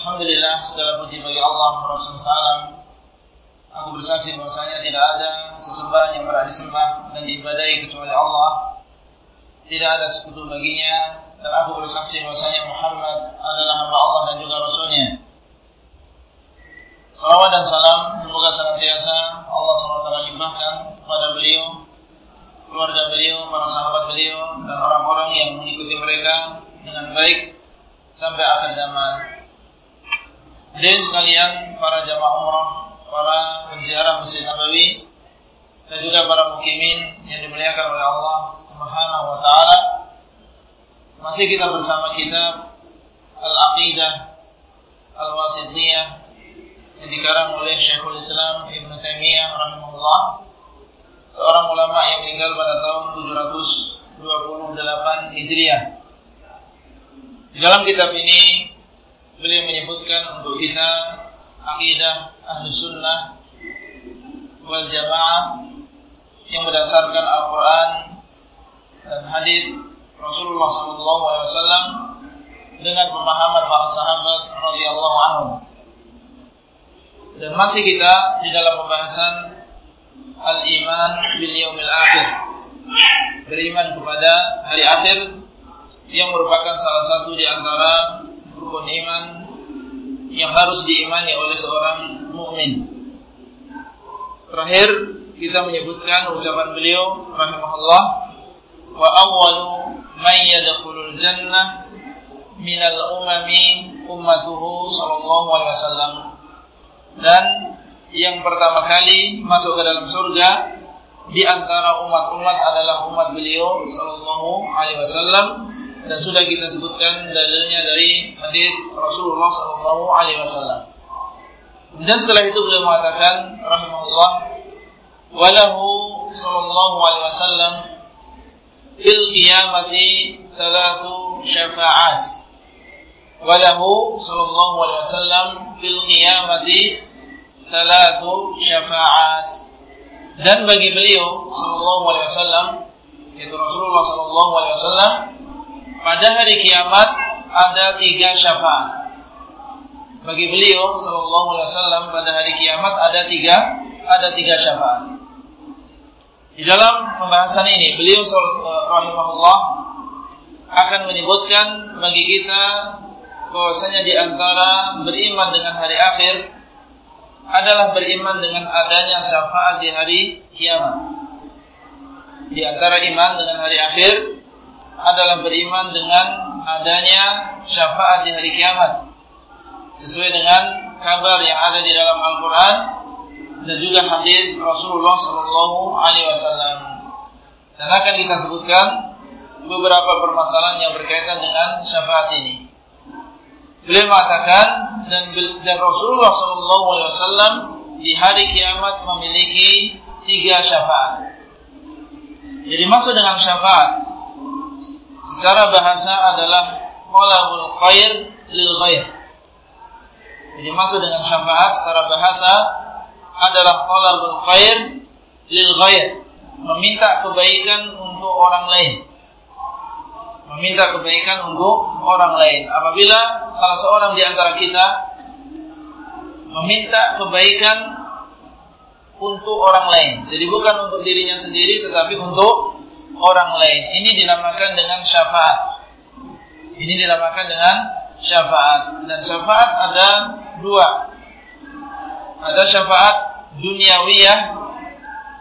Alhamdulillah segala puji bagi Allah Rasul salam Aku bersaksi bahwasanya tidak ada sesembahan yang berhak disembah dan diibadahi kecuali Allah. Tidak ada sekutu baginya dan aku bersaksi bahwasanya Muhammad adalah hamba Allah dan juga Rasulnya. Salawat dan salam semoga senantiasa Allah SWT limpahkan kepada beliau, keluarga beliau, para sahabat beliau, dan orang-orang yang mengikuti mereka dengan baik sampai akhir zaman. Hadirin sekalian, para jamaah umrah para penziarah Masjid Nabawi dan juga para mukimin yang dimuliakan oleh Allah Subhanahu wa taala. Masih kita bersama kitab Al-Aqidah Al-Wasithiyah yang dikarang oleh Syekhul Islam Ibn Taimiyah rahimahullah, seorang ulama yang meninggal pada tahun 728 Hijriah. Di dalam kitab ini beliau menyebutkan untuk kita akidah ahlu sunnah wal jamaah yang berdasarkan Al-Quran dan hadis Rasulullah SAW dengan pemahaman para sahabat radhiyallahu anhu. Dan masih kita di dalam pembahasan al-iman bil yaumil akhir. Beriman kepada hari akhir yang merupakan salah satu di antara rukun iman yang harus diimani oleh seorang mukmin. Terakhir kita menyebutkan ucapan beliau rahimahullah wa awwalu man yadkhulul jannah minal umami ummatuhu sallallahu alaihi wasallam dan yang pertama kali masuk ke dalam surga di antara umat-umat adalah umat beliau sallallahu alaihi wasallam dan sudah kita sebutkan dalilnya dari hadis Rasulullah sallallahu alaihi wasallam. Dan setelah itu beliau mengatakan rahimahullah walahu sallallahu alaihi wasallam fil qiyamati thalathu syafa'at. Walahu sallallahu alaihi wasallam fil qiyamati thalathu syafa'at. Dan bagi beliau sallallahu alaihi wasallam yaitu Rasulullah sallallahu alaihi wasallam pada hari kiamat ada tiga syafaat bagi beliau Sallallahu Alaihi Wasallam pada hari kiamat ada tiga ada tiga syafaat. Di dalam pembahasan ini beliau rahimahullah akan menyebutkan bagi kita bahwasanya di antara beriman dengan hari akhir adalah beriman dengan adanya syafaat di hari kiamat. Di antara iman dengan hari akhir adalah beriman dengan adanya syafaat di hari kiamat sesuai dengan kabar yang ada di dalam Al-Quran dan juga hadis Rasulullah Sallallahu Alaihi Wasallam. Dan akan kita sebutkan beberapa permasalahan yang berkaitan dengan syafaat ini. Beliau mengatakan dan, Rasulullah Sallallahu Alaihi Wasallam di hari kiamat memiliki tiga syafaat. Jadi maksud dengan syafaat secara bahasa adalah qalabul khair lil ghair jadi maksud dengan syafaat secara bahasa adalah talabul khair lil ghair, meminta kebaikan untuk orang lain. Meminta kebaikan untuk orang lain. Apabila salah seorang di antara kita meminta kebaikan untuk orang lain. Jadi bukan untuk dirinya sendiri tetapi untuk orang lain. Ini dinamakan dengan syafaat. Ini dinamakan dengan syafaat. Dan syafaat ada dua. Ada syafaat duniawiyah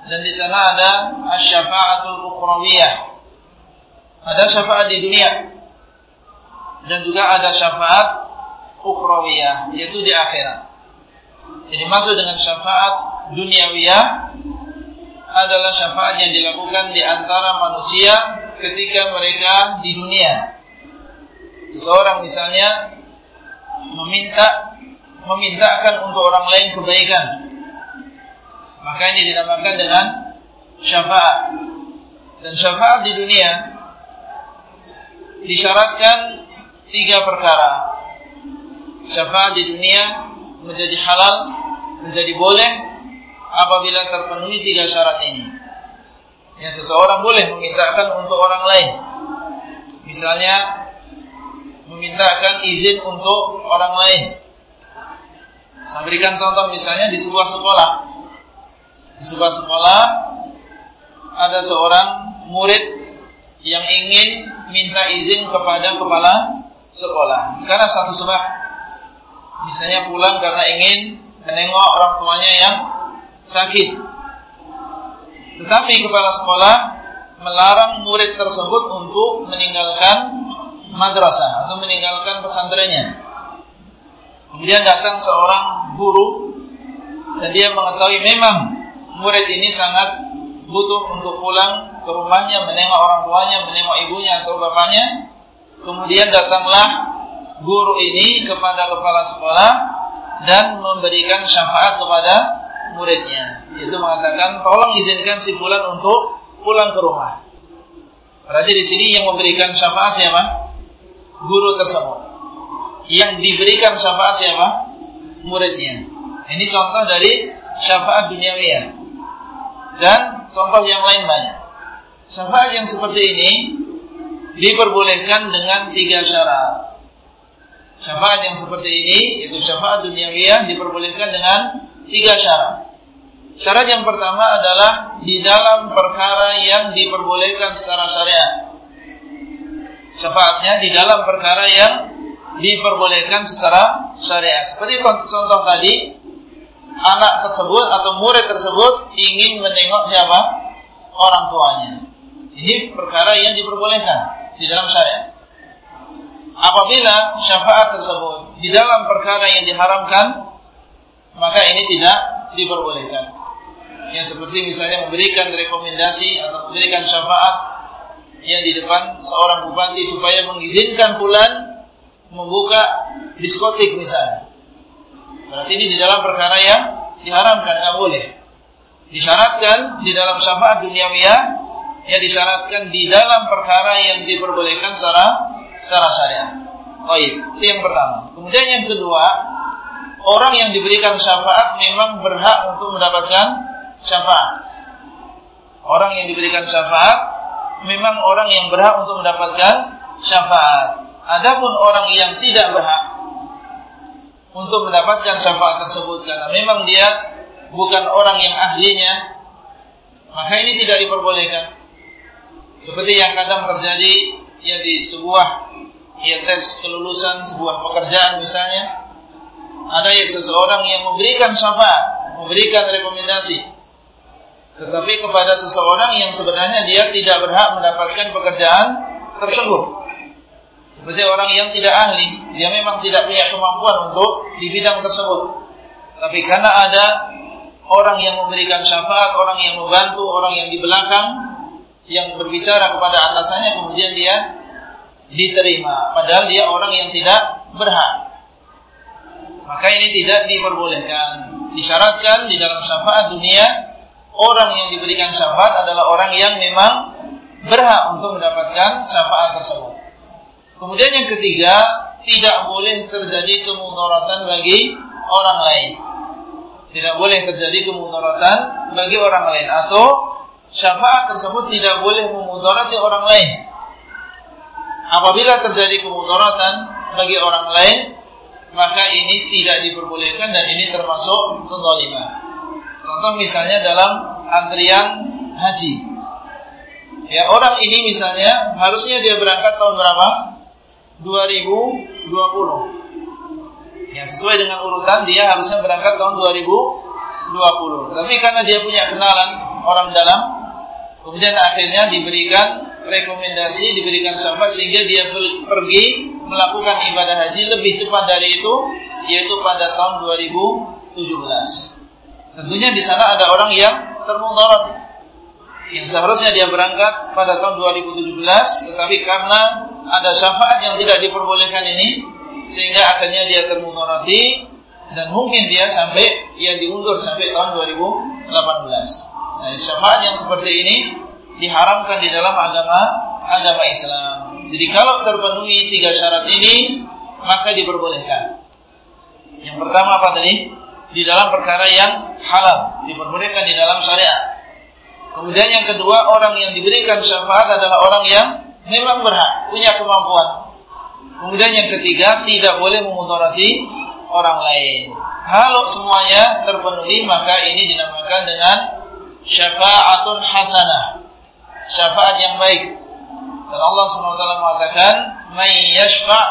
dan di sana ada syafaatul ukhrawiyah. Ada syafaat di dunia dan juga ada syafaat ukhrawiyah yaitu di akhirat. Jadi maksud dengan syafaat duniawiyah adalah syafaat yang dilakukan di antara manusia ketika mereka di dunia. Seseorang misalnya meminta memintakan untuk orang lain kebaikan. Maka ini dinamakan dengan syafaat. Dan syafaat di dunia disyaratkan tiga perkara. Syafaat di dunia menjadi halal, menjadi boleh apabila terpenuhi tiga syarat ini. Yang seseorang boleh memintakan untuk orang lain. Misalnya memintakan izin untuk orang lain. Saya berikan contoh misalnya di sebuah sekolah. Di sebuah sekolah ada seorang murid yang ingin minta izin kepada kepala sekolah karena satu sebab misalnya pulang karena ingin menengok orang tuanya yang sakit. Tetapi kepala sekolah melarang murid tersebut untuk meninggalkan madrasah atau meninggalkan pesantrennya. Kemudian datang seorang guru dan dia mengetahui memang murid ini sangat butuh untuk pulang ke rumahnya menengok orang tuanya, menengok ibunya atau bapaknya. Kemudian datanglah guru ini kepada kepala sekolah dan memberikan syafaat kepada muridnya. Itu mengatakan, tolong izinkan si fulan untuk pulang ke rumah. Berarti di sini yang memberikan syafaat siapa? Guru tersebut. Yang diberikan syafaat siapa? Muridnya. Ini contoh dari syafaat duniawiya. Dan contoh yang lain banyak. Syafaat yang seperti ini diperbolehkan dengan tiga syarat. Syafaat yang seperti ini, yaitu syafaat duniawiyah diperbolehkan dengan tiga syarat. Syarat yang pertama adalah di dalam perkara yang diperbolehkan secara syariat. Syafaatnya di dalam perkara yang diperbolehkan secara syariat. Seperti contoh tadi, anak tersebut atau murid tersebut ingin menengok siapa? Orang tuanya. Ini perkara yang diperbolehkan di dalam syariat. Apabila syafaat tersebut di dalam perkara yang diharamkan, maka ini tidak diperbolehkan yang seperti misalnya memberikan rekomendasi atau memberikan syafaat yang di depan seorang bupati supaya mengizinkan bulan membuka diskotik misalnya. Berarti ini di dalam perkara yang diharamkan, tidak boleh. Disyaratkan di dalam syafaat duniawiyah yang disyaratkan di dalam perkara yang diperbolehkan secara secara syariat. Baik, itu yang pertama. Kemudian yang kedua, orang yang diberikan syafaat memang berhak untuk mendapatkan syafaat. Orang yang diberikan syafaat memang orang yang berhak untuk mendapatkan syafaat. Adapun orang yang tidak berhak untuk mendapatkan syafaat tersebut karena memang dia bukan orang yang ahlinya, maka ini tidak diperbolehkan. Seperti yang kadang terjadi ya di sebuah ya tes kelulusan sebuah pekerjaan misalnya, ada yang seseorang yang memberikan syafaat, memberikan rekomendasi tetapi kepada seseorang yang sebenarnya dia tidak berhak mendapatkan pekerjaan tersebut. Seperti orang yang tidak ahli, dia memang tidak punya kemampuan untuk di bidang tersebut. Tapi karena ada orang yang memberikan syafaat, orang yang membantu, orang yang di belakang yang berbicara kepada atasannya kemudian dia diterima padahal dia orang yang tidak berhak. Maka ini tidak diperbolehkan. Disyaratkan di dalam syafaat dunia orang yang diberikan syafaat adalah orang yang memang berhak untuk mendapatkan syafaat tersebut. Kemudian yang ketiga, tidak boleh terjadi kemudaratan bagi orang lain. Tidak boleh terjadi kemudaratan bagi orang lain atau syafaat tersebut tidak boleh memudarati orang lain. Apabila terjadi kemudaratan bagi orang lain, maka ini tidak diperbolehkan dan ini termasuk kezaliman. Contoh misalnya dalam antrian haji. Ya, orang ini misalnya harusnya dia berangkat tahun berapa? 2020. Ya, sesuai dengan urutan dia harusnya berangkat tahun 2020. Tapi karena dia punya kenalan orang dalam, kemudian akhirnya diberikan rekomendasi, diberikan syafaat sehingga dia pergi melakukan ibadah haji lebih cepat dari itu, yaitu pada tahun 2017. Tentunya di sana ada orang yang termudarat yang seharusnya dia berangkat pada tahun 2017 tetapi karena ada syafaat yang tidak diperbolehkan ini sehingga akhirnya dia termudarati dan mungkin dia sampai ia diundur sampai tahun 2018. Nah, syafaat yang seperti ini diharamkan di dalam agama agama Islam. Jadi kalau terpenuhi tiga syarat ini maka diperbolehkan. Yang pertama apa tadi? Di dalam perkara yang halal, diperbolehkan di dalam syariat. Kemudian yang kedua, orang yang diberikan syafaat adalah orang yang memang berhak, punya kemampuan. Kemudian yang ketiga, tidak boleh memudarati orang lain. Kalau semuanya terpenuhi, maka ini dinamakan dengan syafaatun hasanah. Syafaat yang baik. Dan Allah SWT mengatakan, "Man yashfa'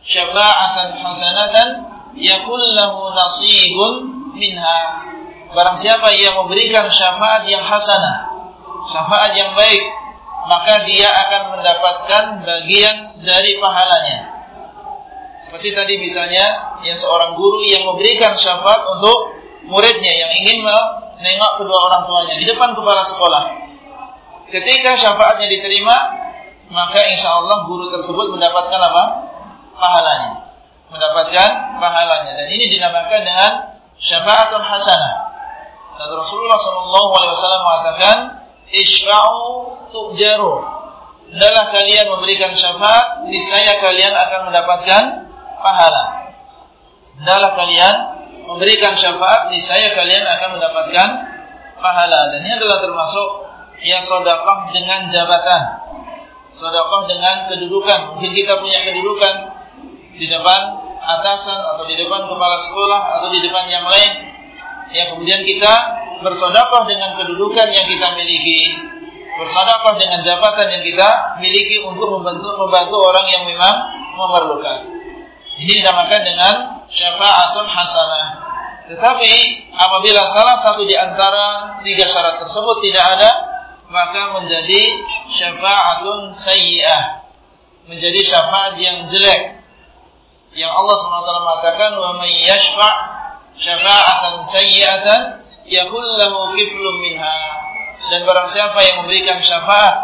syafa'atan hasanatan yakul lahu nasibun minha." Barang siapa yang memberikan syafaat yang hasanah, syafaat yang baik, maka dia akan mendapatkan bagian dari pahalanya. Seperti tadi misalnya yang seorang guru yang memberikan syafaat untuk muridnya yang ingin menengok kedua orang tuanya di depan kepala sekolah. Ketika syafaatnya diterima, maka insya Allah guru tersebut mendapatkan apa? Pahalanya. Mendapatkan pahalanya. Dan ini dinamakan dengan syafaatul hasanah. Dan Rasulullah SAW mengatakan, Ishfa'u tu'jaru. Adalah kalian memberikan syafaat, niscaya kalian akan mendapatkan pahala. Hendaklah kalian memberikan syafaat, niscaya kalian akan mendapatkan pahala. Dan ini adalah termasuk yang sodakah dengan jabatan. Sodakah dengan kedudukan. Mungkin kita punya kedudukan di depan atasan atau di depan kepala sekolah atau di depan yang lain. Yang kemudian kita bersodakah dengan kedudukan yang kita miliki. Bersodakah dengan jabatan yang kita miliki untuk membantu, membantu orang yang memang memerlukan. Ini dinamakan dengan syafa'atun hasanah. Tetapi apabila salah satu di antara tiga syarat tersebut tidak ada, maka menjadi syafa'atun sayyi'ah. Menjadi syafaat yang jelek. Yang Allah SWT mengatakan, "Wa may yashfa' syafa'atan sayyi'atan yakul lahu kiflun minha." Dan barang siapa yang memberikan syafaat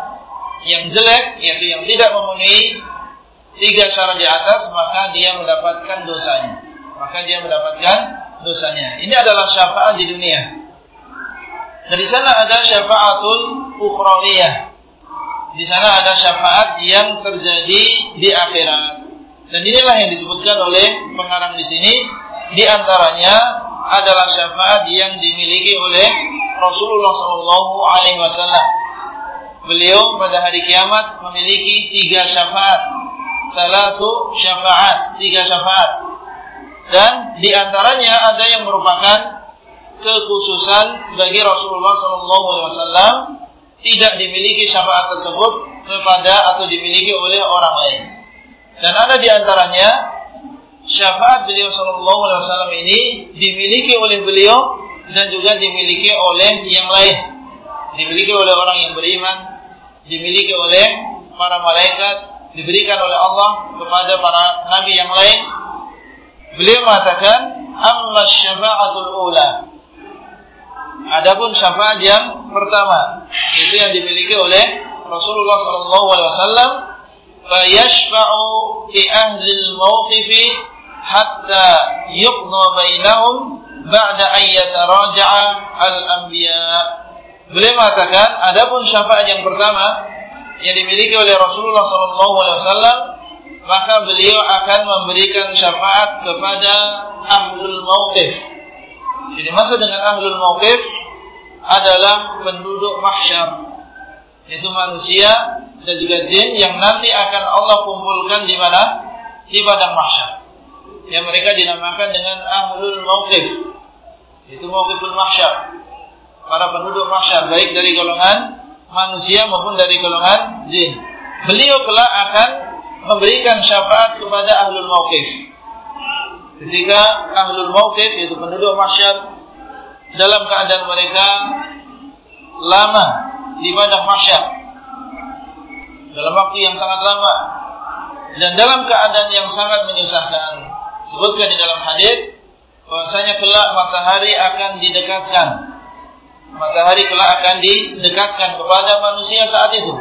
yang jelek, yaitu yang tidak memenuhi tiga syarat di atas maka dia mendapatkan dosanya. Maka dia mendapatkan dosanya. Ini adalah syafaat di dunia. Dari sana ada syafaatul ukhrawiyah. Di sana ada syafaat yang terjadi di akhirat. Dan inilah yang disebutkan oleh pengarang di sini. Di antaranya adalah syafaat yang dimiliki oleh Rasulullah Shallallahu Alaihi Wasallam. Beliau pada hari kiamat memiliki tiga syafaat salatu syafaat, tiga syafaat. Dan di antaranya ada yang merupakan kekhususan bagi Rasulullah SAW tidak dimiliki syafaat tersebut kepada atau dimiliki oleh orang lain. Dan ada di antaranya syafaat beliau Sallallahu Alaihi Wasallam ini dimiliki oleh beliau dan juga dimiliki oleh yang lain, dimiliki oleh orang yang beriman, dimiliki oleh para malaikat, diberikan oleh Allah kepada para nabi yang lain. Beliau mengatakan, "Amma syafa'atul ula." Adapun syafaat yang pertama, itu yang dimiliki oleh Rasulullah sallallahu alaihi wasallam, "Fa yashfa'u fi ahli al-mawqif hatta yuqda bainahum ba'da an yataraja'a al-anbiya." Beliau mengatakan, adapun syafaat yang pertama yang dimiliki oleh Rasulullah SAW, maka beliau akan memberikan syafaat kepada ahlul mauqif. Jadi maksud dengan ahlul mauqif adalah penduduk mahsyar, yaitu manusia dan juga jin yang nanti akan Allah kumpulkan di mana? Di padang mahsyar. Yang mereka dinamakan dengan ahlul mauqif. Itu mauqiful mahsyar. Para penduduk mahsyar baik dari golongan manusia maupun dari golongan jin. Beliau kelak akan memberikan syafaat kepada ahlul mauqif. Ketika ahlul mauqif yaitu penduduk masyar dalam keadaan mereka lama di padang mahsyar dalam waktu yang sangat lama dan dalam keadaan yang sangat menyusahkan. Sebutkan di dalam hadis bahwasanya kelak matahari akan didekatkan matahari kelak akan didekatkan kepada manusia saat itu.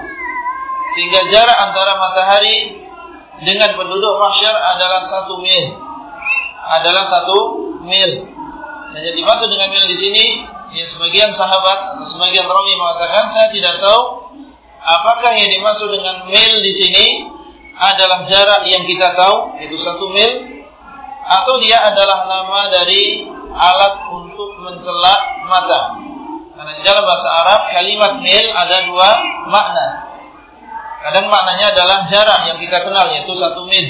Sehingga jarak antara matahari dengan penduduk mahsyar adalah satu mil. Adalah satu mil. Dan yang dimaksud dengan mil di sini, ya sebagian sahabat atau sebagian rawi mengatakan saya tidak tahu apakah yang dimaksud dengan mil di sini adalah jarak yang kita tahu yaitu satu mil atau dia adalah nama dari alat untuk mencelak mata. Karena di dalam bahasa Arab kalimat mil ada dua makna. Kadang maknanya adalah jarak yang kita kenal yaitu satu mil.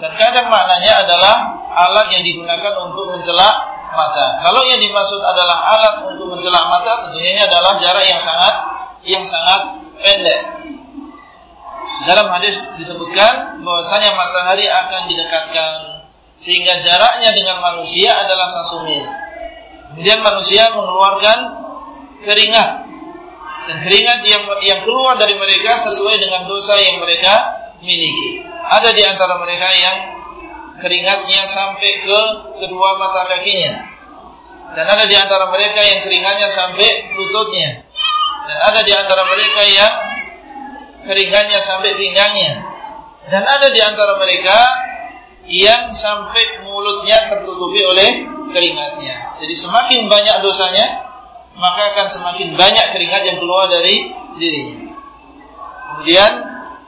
Dan kadang maknanya adalah alat yang digunakan untuk mencelak mata. Kalau yang dimaksud adalah alat untuk mencelak mata, tentunya ini adalah jarak yang sangat yang sangat pendek. Dalam hadis disebutkan bahwasanya matahari akan didekatkan sehingga jaraknya dengan manusia adalah satu mil. Kemudian manusia mengeluarkan keringat dan keringat yang yang keluar dari mereka sesuai dengan dosa yang mereka miliki. Ada di antara mereka yang keringatnya sampai ke kedua mata kakinya. Dan ada di antara mereka yang keringatnya sampai lututnya. Dan ada di antara mereka yang keringatnya sampai pinggangnya. Dan ada di antara mereka yang sampai mulutnya tertutupi oleh keringatnya. Jadi semakin banyak dosanya, maka akan semakin banyak keringat yang keluar dari dirinya. Kemudian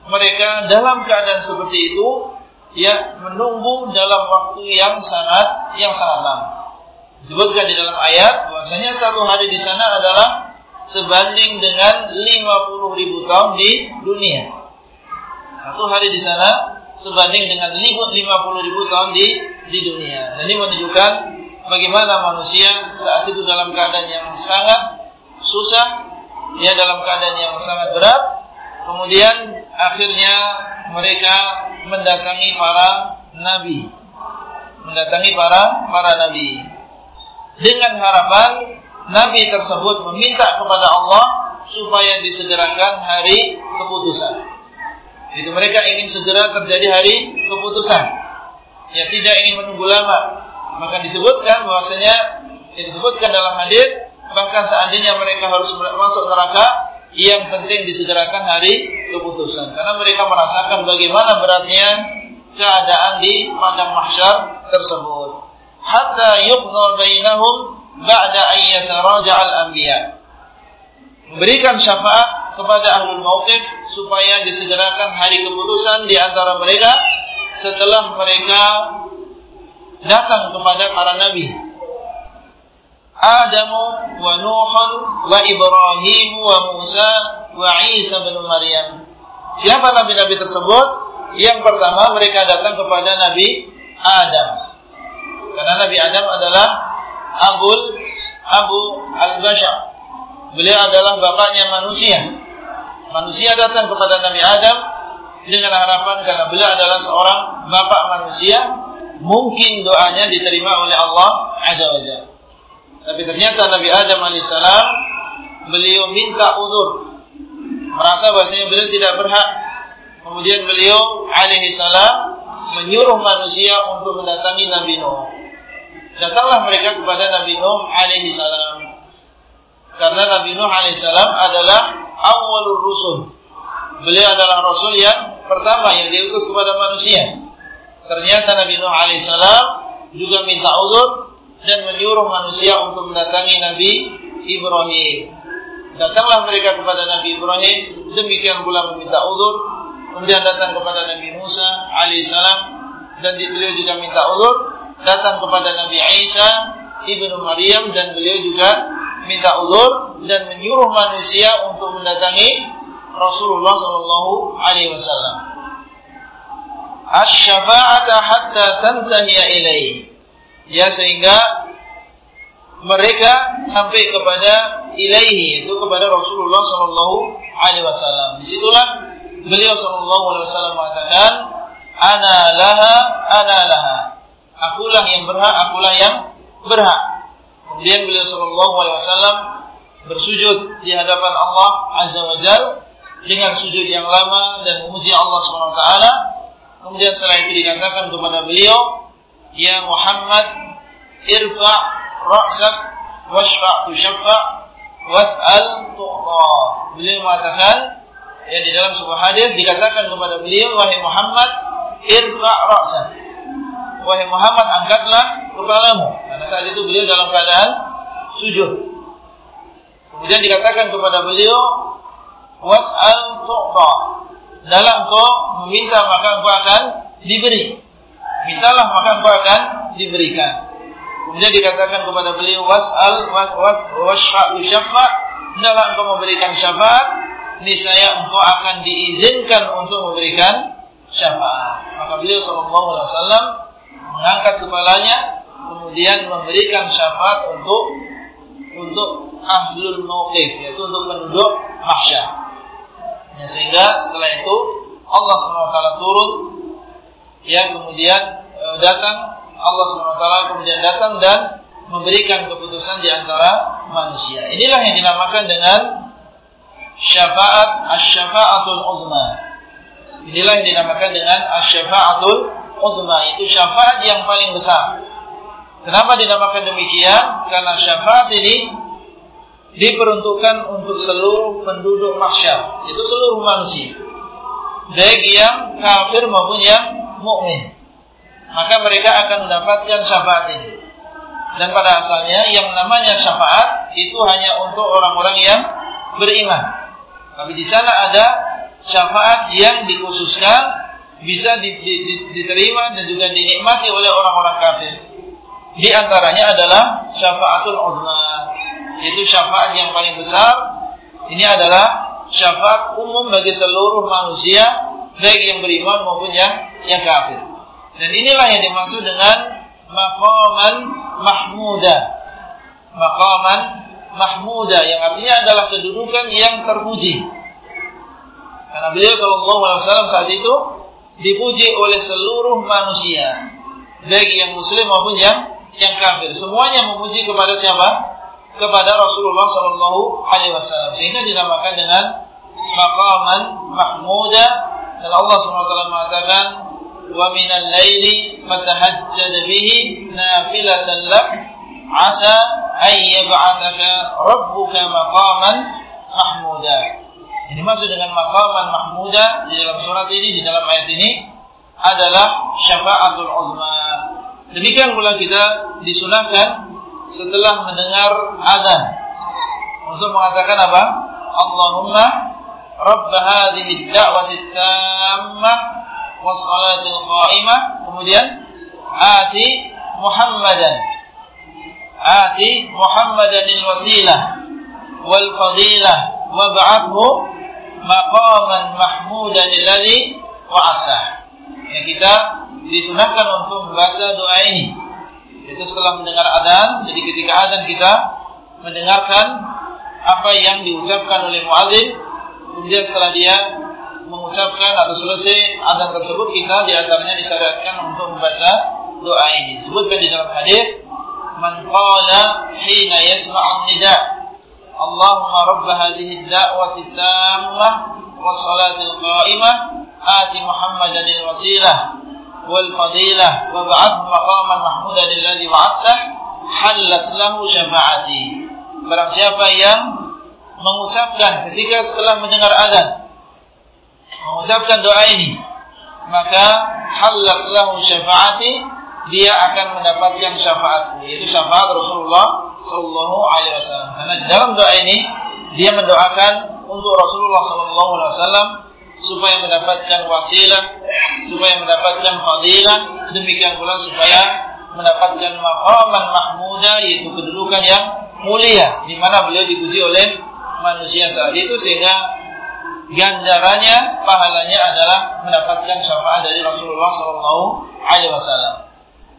mereka dalam keadaan seperti itu ya menunggu dalam waktu yang sangat yang sangat lama. Disebutkan di dalam ayat bahwasanya satu hari di sana adalah sebanding dengan 50 ribu tahun di dunia. Satu hari di sana sebanding dengan 50 ribu tahun di di dunia. Dan ini menunjukkan bagaimana manusia saat itu dalam keadaan yang sangat susah, ya dalam keadaan yang sangat berat. Kemudian akhirnya mereka mendatangi para nabi, mendatangi para para nabi dengan harapan Nabi tersebut meminta kepada Allah supaya disegerakan hari keputusan. Itu mereka ingin segera terjadi hari keputusan. Ya tidak ingin menunggu lama. Maka disebutkan bahwasanya yang disebutkan dalam hadis bahkan seandainya mereka harus masuk neraka yang penting disegerakan hari keputusan karena mereka merasakan bagaimana beratnya keadaan di padang mahsyar tersebut hatta yuqda bainahum ba'da ayyata raja'al anbiya. Memberikan syafaat kepada ahlul mauqif supaya disegerakan hari keputusan di antara mereka setelah mereka datang kepada para nabi. Adam wa Nuh wa Ibrahim wa Isa bin Maryam. Siapa nabi-nabi tersebut? Yang pertama mereka datang kepada Nabi Adam. Karena Nabi Adam adalah Abul Abu Al-Bashar. Beliau adalah bapaknya manusia. Manusia datang kepada Nabi Adam dengan harapan karena beliau adalah seorang bapak manusia, mungkin doanya diterima oleh Allah Azza wa Jalla. Tapi ternyata Nabi Adam alaihissalam beliau minta uzur, merasa bahasanya beliau tidak berhak. Kemudian beliau alaihissalam menyuruh manusia untuk mendatangi Nabi Nuh datanglah mereka kepada Nabi Nuh alaihi salam. Karena Nabi Nuh alaihi salam adalah awalur rusul. Beliau adalah rasul yang pertama yang diutus kepada manusia. Ternyata Nabi Nuh alaihi salam juga minta uzur dan menyuruh manusia untuk mendatangi Nabi Ibrahim. Datanglah mereka kepada Nabi Ibrahim, demikian pula meminta uzur. Kemudian datang kepada Nabi Musa alaihissalam dan beliau juga minta uzur datang kepada Nabi Isa ibnu Maryam dan beliau juga minta ulur dan menyuruh manusia untuk mendatangi Rasulullah Sallallahu Alaihi Wasallam. Asyafa'ata hatta tantahiya ilaih. Ya sehingga mereka sampai kepada ilaihi itu kepada Rasulullah Sallallahu Alaihi Wasallam. Di situlah beliau Sallallahu Alaihi Wasallam mengatakan, "Ana laha, ana laha." akulah yang berhak, akulah yang berhak. Kemudian beliau sallallahu alaihi wasallam bersujud di hadapan Allah azza wa jal dengan sujud yang lama dan memuji Allah Subhanahu wa taala. Kemudian setelah itu dikatakan kepada beliau, "Ya Muhammad, irfa ra'sak washfa' tushaffa' was'al tu'ta." Beliau mengatakan ya di dalam sebuah hadis dikatakan kepada beliau, "Wahai Muhammad, irfa' ra'sak." wahai Muhammad angkatlah kepalamu. Karena saat itu beliau dalam keadaan sujud. Kemudian dikatakan kepada beliau, was'al tu'ta. Dalam kau meminta maka engkau akan diberi. Mintalah maka engkau akan diberikan. Kemudian dikatakan kepada beliau was'al syafa' dalam engkau memberikan syafaat niscaya engkau akan diizinkan untuk memberikan syafaat. Maka beliau sallallahu alaihi wasallam mengangkat kepalanya kemudian memberikan syafaat untuk untuk ahlul mauqif yaitu untuk penduduk mahsyar. Ya, sehingga setelah itu Allah SWT turun yang kemudian e, datang Allah SWT kemudian datang dan memberikan keputusan di antara manusia. Inilah yang dinamakan dengan syafaat asy-syafaatul uzma. Inilah yang dinamakan dengan asy-syafaatul uzma, itu syafaat yang paling besar. Kenapa dinamakan demikian? Karena syafaat ini diperuntukkan untuk seluruh penduduk mahsyar, itu seluruh manusia. Baik yang kafir maupun yang mukmin. Maka mereka akan mendapatkan syafaat ini. Dan pada asalnya yang namanya syafaat itu hanya untuk orang-orang yang beriman. Tapi di sana ada syafaat yang dikhususkan bisa diterima dan juga dinikmati oleh orang-orang kafir. Di antaranya adalah syafaatul uzma, yaitu syafaat yang paling besar. Ini adalah syafaat umum bagi seluruh manusia, baik yang beriman maupun yang yang kafir. Dan inilah yang dimaksud dengan maqaman mahmuda. Maqaman mahmuda yang artinya adalah kedudukan yang terpuji. Karena beliau sallallahu alaihi wasallam saat itu dipuji oleh seluruh manusia, baik yang muslim maupun yang yang kafir. Semuanya memuji kepada siapa? Kepada Rasulullah sallallahu alaihi wasallam. Sehingga dinamakan dengan maqaman mahmuda dan Allah taala mengatakan minal laili fatahajjad bihi nafilatan lak asa ay yab'athaka rabbuka maqaman mahmuda. Ini maksud dengan maqaman mahmuda di dalam surat ini di dalam ayat ini adalah syafaatul uzma. Demikian pula kita disunahkan setelah mendengar adzan untuk mengatakan apa? Allahumma rabb hadhihi ad-da'wati tammah was salatil qa'imah kemudian ati Muhammadan ati Muhammadan wasilah wal fadilah wab'athu maqaman mahmudan alladhi wa'ata. Ya kita disunahkan untuk membaca doa ini. Itu setelah mendengar adzan, jadi ketika adzan kita mendengarkan apa yang diucapkan oleh muadzin, kemudian setelah dia mengucapkan atau selesai adzan tersebut kita di antaranya disyariatkan untuk membaca doa ini. Sebutkan di dalam hadis, "Man qala hina yasma'u nida' Allahumma rabb hadhihi ad-da'wati at-tammah was-salati al-qa'imah ati Muhammadan al-wasilah wal fadilah wa ba'ath maqaman mahmudan alladhi wa'adtah halat lahu syafa'ati." Barang siapa yang mengucapkan ketika setelah mendengar azan mengucapkan doa ini maka halat lahu syafaati dia akan mendapatkan syafaatku yaitu syafaat Rasulullah Sallallahu Alaihi Wasallam. Karena dalam doa ini dia mendoakan untuk Rasulullah Sallallahu Alaihi Wasallam supaya mendapatkan wasilah, supaya mendapatkan fadilah, demikian pula supaya mendapatkan maqaman mahmuda yaitu kedudukan yang mulia di mana beliau dipuji oleh manusia saat itu sehingga ganjarannya pahalanya adalah mendapatkan syafaat dari Rasulullah Sallallahu Alaihi Wasallam.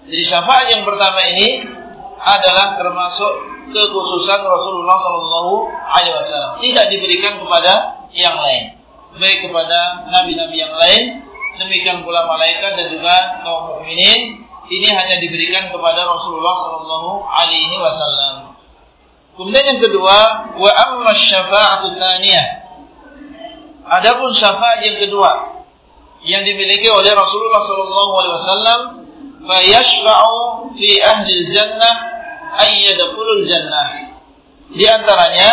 Jadi syafaat yang pertama ini adalah termasuk kekhususan Rasulullah Sallallahu Alaihi Wasallam. Tidak diberikan kepada yang lain, baik kepada nabi-nabi yang lain, demikian pula malaikat dan juga kaum mukminin. Ini hanya diberikan kepada Rasulullah Sallallahu Alaihi Wasallam. Kemudian yang kedua, wa amma syafa'atu tsaniyah. Adapun syafaat yang kedua yang dimiliki oleh Rasulullah Sallallahu Alaihi Wasallam fayashfa'u fi ahli jannah ayyadkhulul jannah. Di antaranya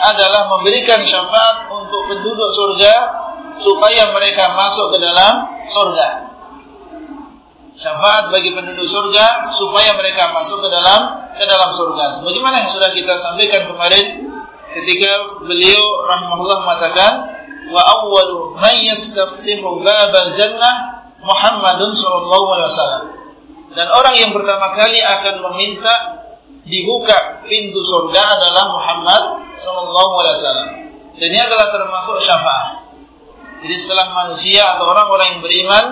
adalah memberikan syafaat untuk penduduk surga supaya mereka masuk ke dalam surga. syafaat bagi penduduk surga supaya mereka masuk ke dalam ke dalam surga. Sebagaimana yang sudah kita sampaikan kemarin ketika beliau rahimahullah mengatakan awwalu man yastaftihu babal jannah Muhammadun sallallahu alaihi wasallam. Dan orang yang pertama kali akan meminta dibuka pintu surga adalah Muhammad sallallahu alaihi wasallam. Dan ini adalah termasuk syafaat. Jadi setelah manusia atau orang-orang yang beriman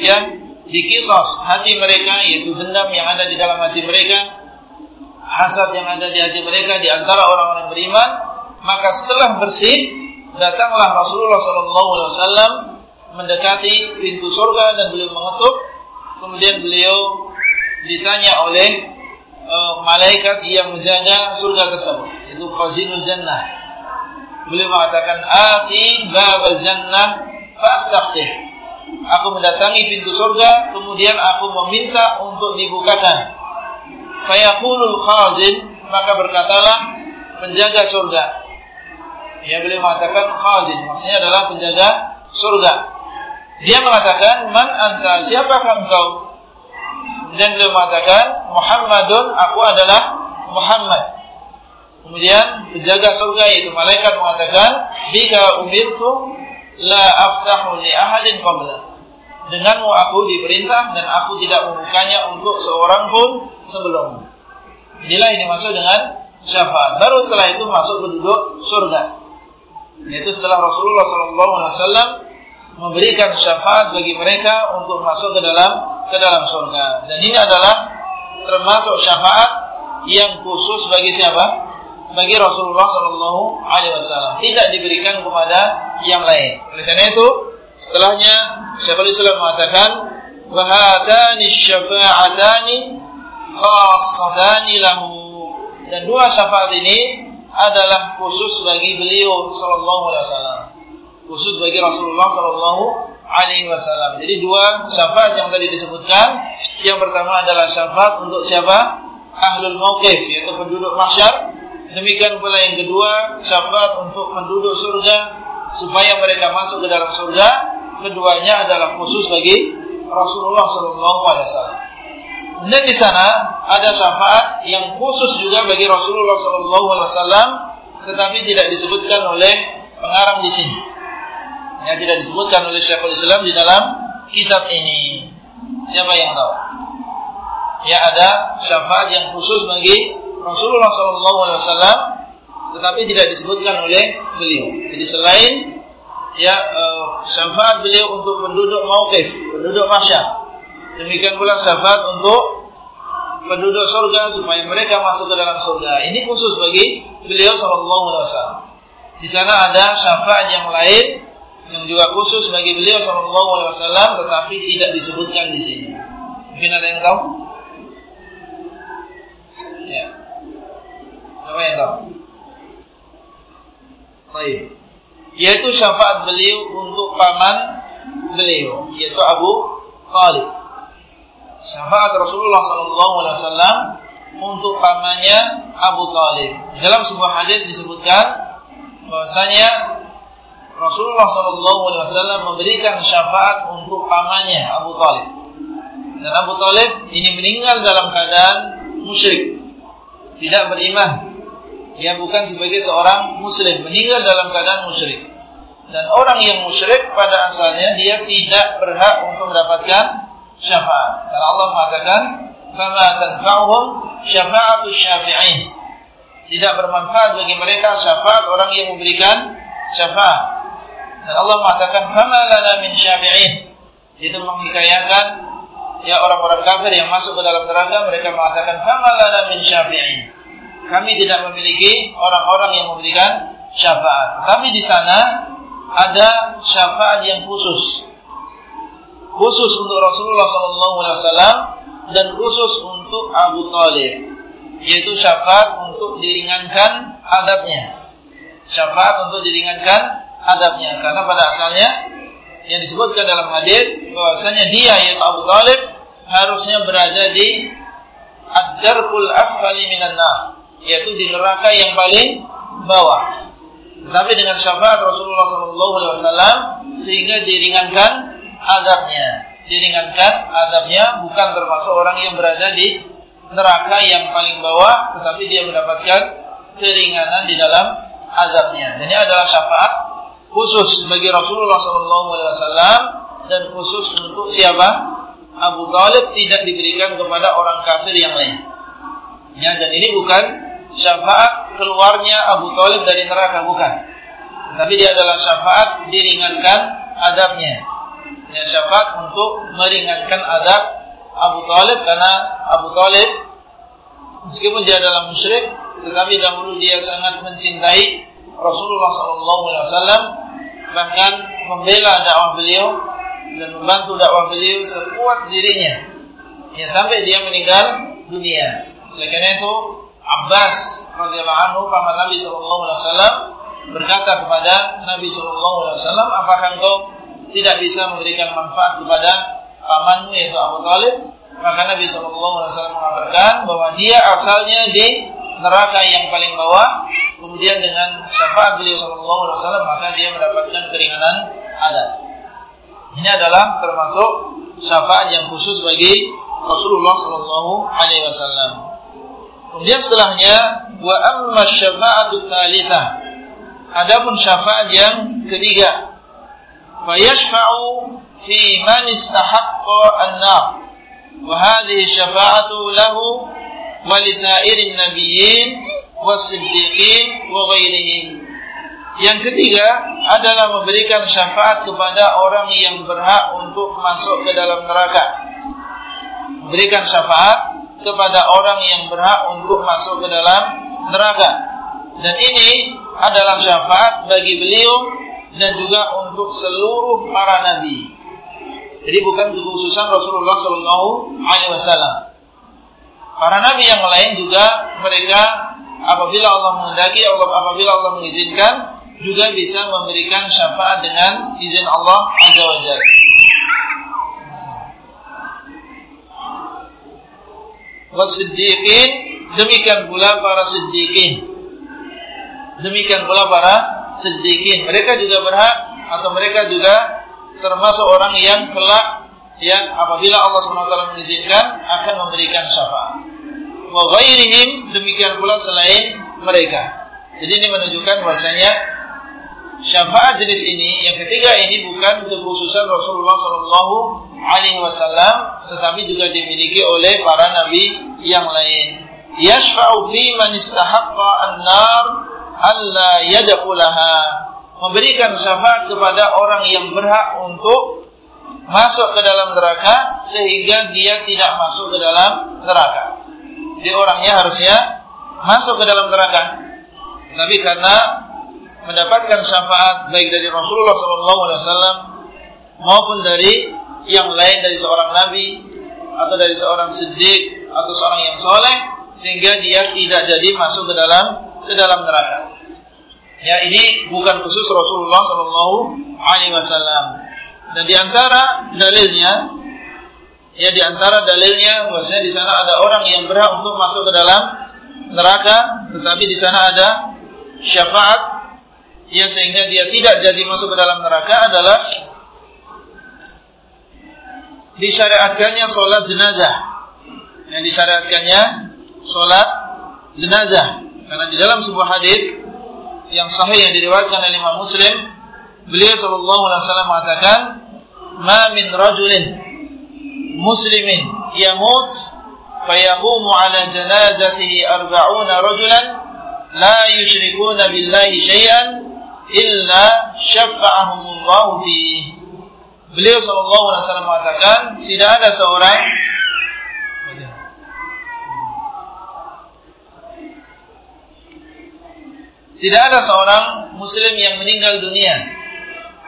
yang dikisos hati mereka yaitu dendam yang ada di dalam hati mereka, hasad yang ada di hati mereka di antara orang-orang beriman, maka setelah bersih datanglah Rasulullah sallallahu alaihi wasallam mendekati pintu surga dan beliau mengetuk, kemudian beliau ditanya oleh uh, malaikat yang menjaga surga tersebut, yaitu khazinul jannah Beliau mengatakan, "Ati babal jannah fastaftih." Aku mendatangi pintu surga, kemudian aku meminta untuk dibukakan. Fayaqulul khazin, maka berkatalah penjaga surga. Ya beliau mengatakan khazin, maksudnya adalah penjaga surga. Dia mengatakan, "Man anta? Siapakah engkau?" Dan beliau mengatakan, "Muhammadun, aku adalah Muhammad." Kemudian penjaga surga yaitu malaikat mengatakan, "Bika umirtu la aftahu li ahadin qabla." Denganmu aku diperintah dan aku tidak membukanya untuk seorang pun sebelummu. Inilah ini masuk dengan syafaat. Baru setelah itu masuk penduduk surga. Yaitu setelah Rasulullah SAW memberikan syafaat bagi mereka untuk masuk ke dalam ke dalam surga. Dan ini adalah termasuk syafaat yang khusus bagi siapa? bagi Rasulullah Shallallahu Alaihi Wasallam tidak diberikan kepada yang lain. Oleh karena itu, setelahnya Syekhul Islam mengatakan wahadani syafa'atani khassatani lahu dan dua syafaat ini adalah khusus bagi beliau Shallallahu Alaihi Wasallam khusus bagi Rasulullah Shallallahu Alaihi Wasallam. Jadi dua syafaat yang tadi disebutkan, yang pertama adalah syafaat untuk siapa? Ahlul Mauqif, yaitu penduduk mahsyar Demikian pula yang kedua, syafaat untuk penduduk surga supaya mereka masuk ke dalam surga. Keduanya adalah khusus bagi Rasulullah Shallallahu Alaihi Wasallam. Dan di sana ada syafaat yang khusus juga bagi Rasulullah Wasallam, tetapi tidak disebutkan oleh pengarang di sini. Ya, tidak disebutkan oleh Syekhul Islam di dalam kitab ini. Siapa yang tahu? Ya ada syafaat yang khusus bagi Rasulullah SAW, tetapi tidak disebutkan oleh beliau. Jadi selain ya uh, syafaat beliau untuk penduduk mauqif, penduduk masyar. Demikian pula syafaat untuk penduduk surga supaya mereka masuk ke dalam surga. Ini khusus bagi beliau sallallahu alaihi wasallam. Di sana ada syafaat yang lain yang juga khusus bagi beliau sallallahu alaihi wasallam tetapi tidak disebutkan di sini. Mungkin ada yang tahu? Ya. Siapa yang tahu? Baik. Yaitu syafaat beliau untuk paman beliau, yaitu Abu Talib. Syafaat Rasulullah SAW untuk pamannya Abu Talib. Dalam sebuah hadis disebutkan bahwasanya Rasulullah SAW memberikan syafaat untuk pamannya Abu Talib. Dan Abu Talib ini meninggal dalam keadaan musyrik, tidak beriman dia bukan sebagai seorang muslim, meninggal dalam keadaan musyrik. Dan orang yang musyrik pada asalnya dia tidak berhak untuk mendapatkan syafaat. Karena Allah mengatakan, "Fama tanfa'uhum syafa'atu syafi'in." Tidak bermanfaat bagi mereka syafaat orang yang memberikan syafaat. Dan Allah mengatakan, "Fama lana min syafi'in." Itu menghikayakan ya orang-orang kafir yang masuk ke dalam neraka mereka mengatakan, "Fama lana min syafi'in." kami tidak memiliki orang-orang yang memberikan syafaat. Tapi di sana ada syafaat yang khusus. Khusus untuk Rasulullah SAW dan khusus untuk Abu Talib. Yaitu syafaat untuk diringankan adabnya. Syafaat untuk diringankan adabnya. Karena pada asalnya yang disebutkan dalam hadis bahwasanya dia yaitu Abu Talib harusnya berada di ad-darkul asfali minan yaitu di neraka yang paling bawah. Tapi dengan syafaat Rasulullah SAW sehingga diringankan adabnya. diringankan adabnya bukan termasuk orang yang berada di neraka yang paling bawah tetapi dia mendapatkan keringanan di dalam azabnya. Dan ini adalah syafaat khusus bagi Rasulullah SAW dan khusus untuk siapa? Abu Talib tidak diberikan kepada orang kafir yang lain. Ya, dan ini bukan syafaat keluarnya Abu Talib dari neraka bukan. Tetapi dia adalah syafaat diringankan adabnya. Ya, syafaat untuk meringankan adab Abu Talib karena Abu Talib meskipun dia adalah musyrik tetapi dahulu dia sangat mencintai Rasulullah SAW bahkan membela dakwah beliau dan membantu dakwah beliau sekuat dirinya ya sampai dia meninggal dunia. Oleh karena itu Abbas radhiyallahu anhu paman Nabi sallallahu alaihi wasallam berkata kepada Nabi sallallahu alaihi wasallam, "Apakah engkau tidak bisa memberikan manfaat kepada pamanmu yaitu Abu Talib?" Maka Nabi wasallam mengatakan bahwa dia asalnya di neraka yang paling bawah, kemudian dengan syafaat beliau wasallam maka dia mendapatkan keringanan adab. Ini adalah termasuk syafaat yang khusus bagi Rasulullah sallallahu alaihi wasallam. Kemudian setelahnya wa amma syafa'atu tsalitsah. Adapun syafaat yang ketiga. An-nar. Wa hadhihi syafa'atu lahu wa li sa'irin nabiyyin was-siddiqin wa ghairihim. Yang ketiga adalah memberikan syafaat kepada orang yang berhak untuk masuk ke dalam neraka. Memberikan syafaat kepada orang yang berhak untuk masuk ke dalam neraka. Dan ini adalah syafaat bagi beliau dan juga untuk seluruh para nabi. Jadi bukan kekhususan Rasulullah Sallallahu Alaihi Wasallam. Para nabi yang lain juga mereka apabila Allah menghendaki, Allah apabila Allah mengizinkan juga bisa memberikan syafaat dengan izin Allah Azza wa Jalla. demikian pula para siddiqin demikian pula para siddiqin mereka juga berhak atau mereka juga termasuk orang yang kelak yang apabila Allah SWT mengizinkan akan memberikan syafaat. Wa demikian pula selain mereka. Jadi ini menunjukkan bahasanya syafaat jenis ini yang ketiga ini bukan kekhususan Rasulullah Sallallahu Alaihi Wasallam, tetapi juga dimiliki oleh para nabi yang lain. Yashfa'u fi man istahaqqa an-nar alla yadkhulaha. Memberikan syafaat kepada orang yang berhak untuk masuk ke dalam neraka sehingga dia tidak masuk ke dalam neraka. Jadi orangnya harusnya masuk ke dalam neraka. Tapi karena mendapatkan syafaat baik dari Rasulullah SAW maupun dari yang lain dari seorang nabi atau dari seorang siddiq atau seorang yang soleh sehingga dia tidak jadi masuk ke dalam ke dalam neraka. Ya ini bukan khusus Rasulullah Sallallahu Alaihi Wasallam. Dan di antara dalilnya, ya di antara dalilnya bahwasanya di sana ada orang yang berhak untuk masuk ke dalam neraka, tetapi di sana ada syafaat ya sehingga dia tidak jadi masuk ke dalam neraka adalah disyariatkannya sholat jenazah yang disyariatkannya sholat jenazah karena di dalam sebuah hadis yang sahih yang diriwayatkan oleh Imam Muslim beliau sallallahu alaihi wasallam mengatakan ma min rajulin muslimin yamut fayaqumu ala janazatihi arba'una rajulan la yusyrikuna billahi syai'an illa syafa'ahumullahu fi. Beliau sallallahu alaihi wasallam mengatakan tidak ada seorang tidak ada seorang muslim yang meninggal dunia.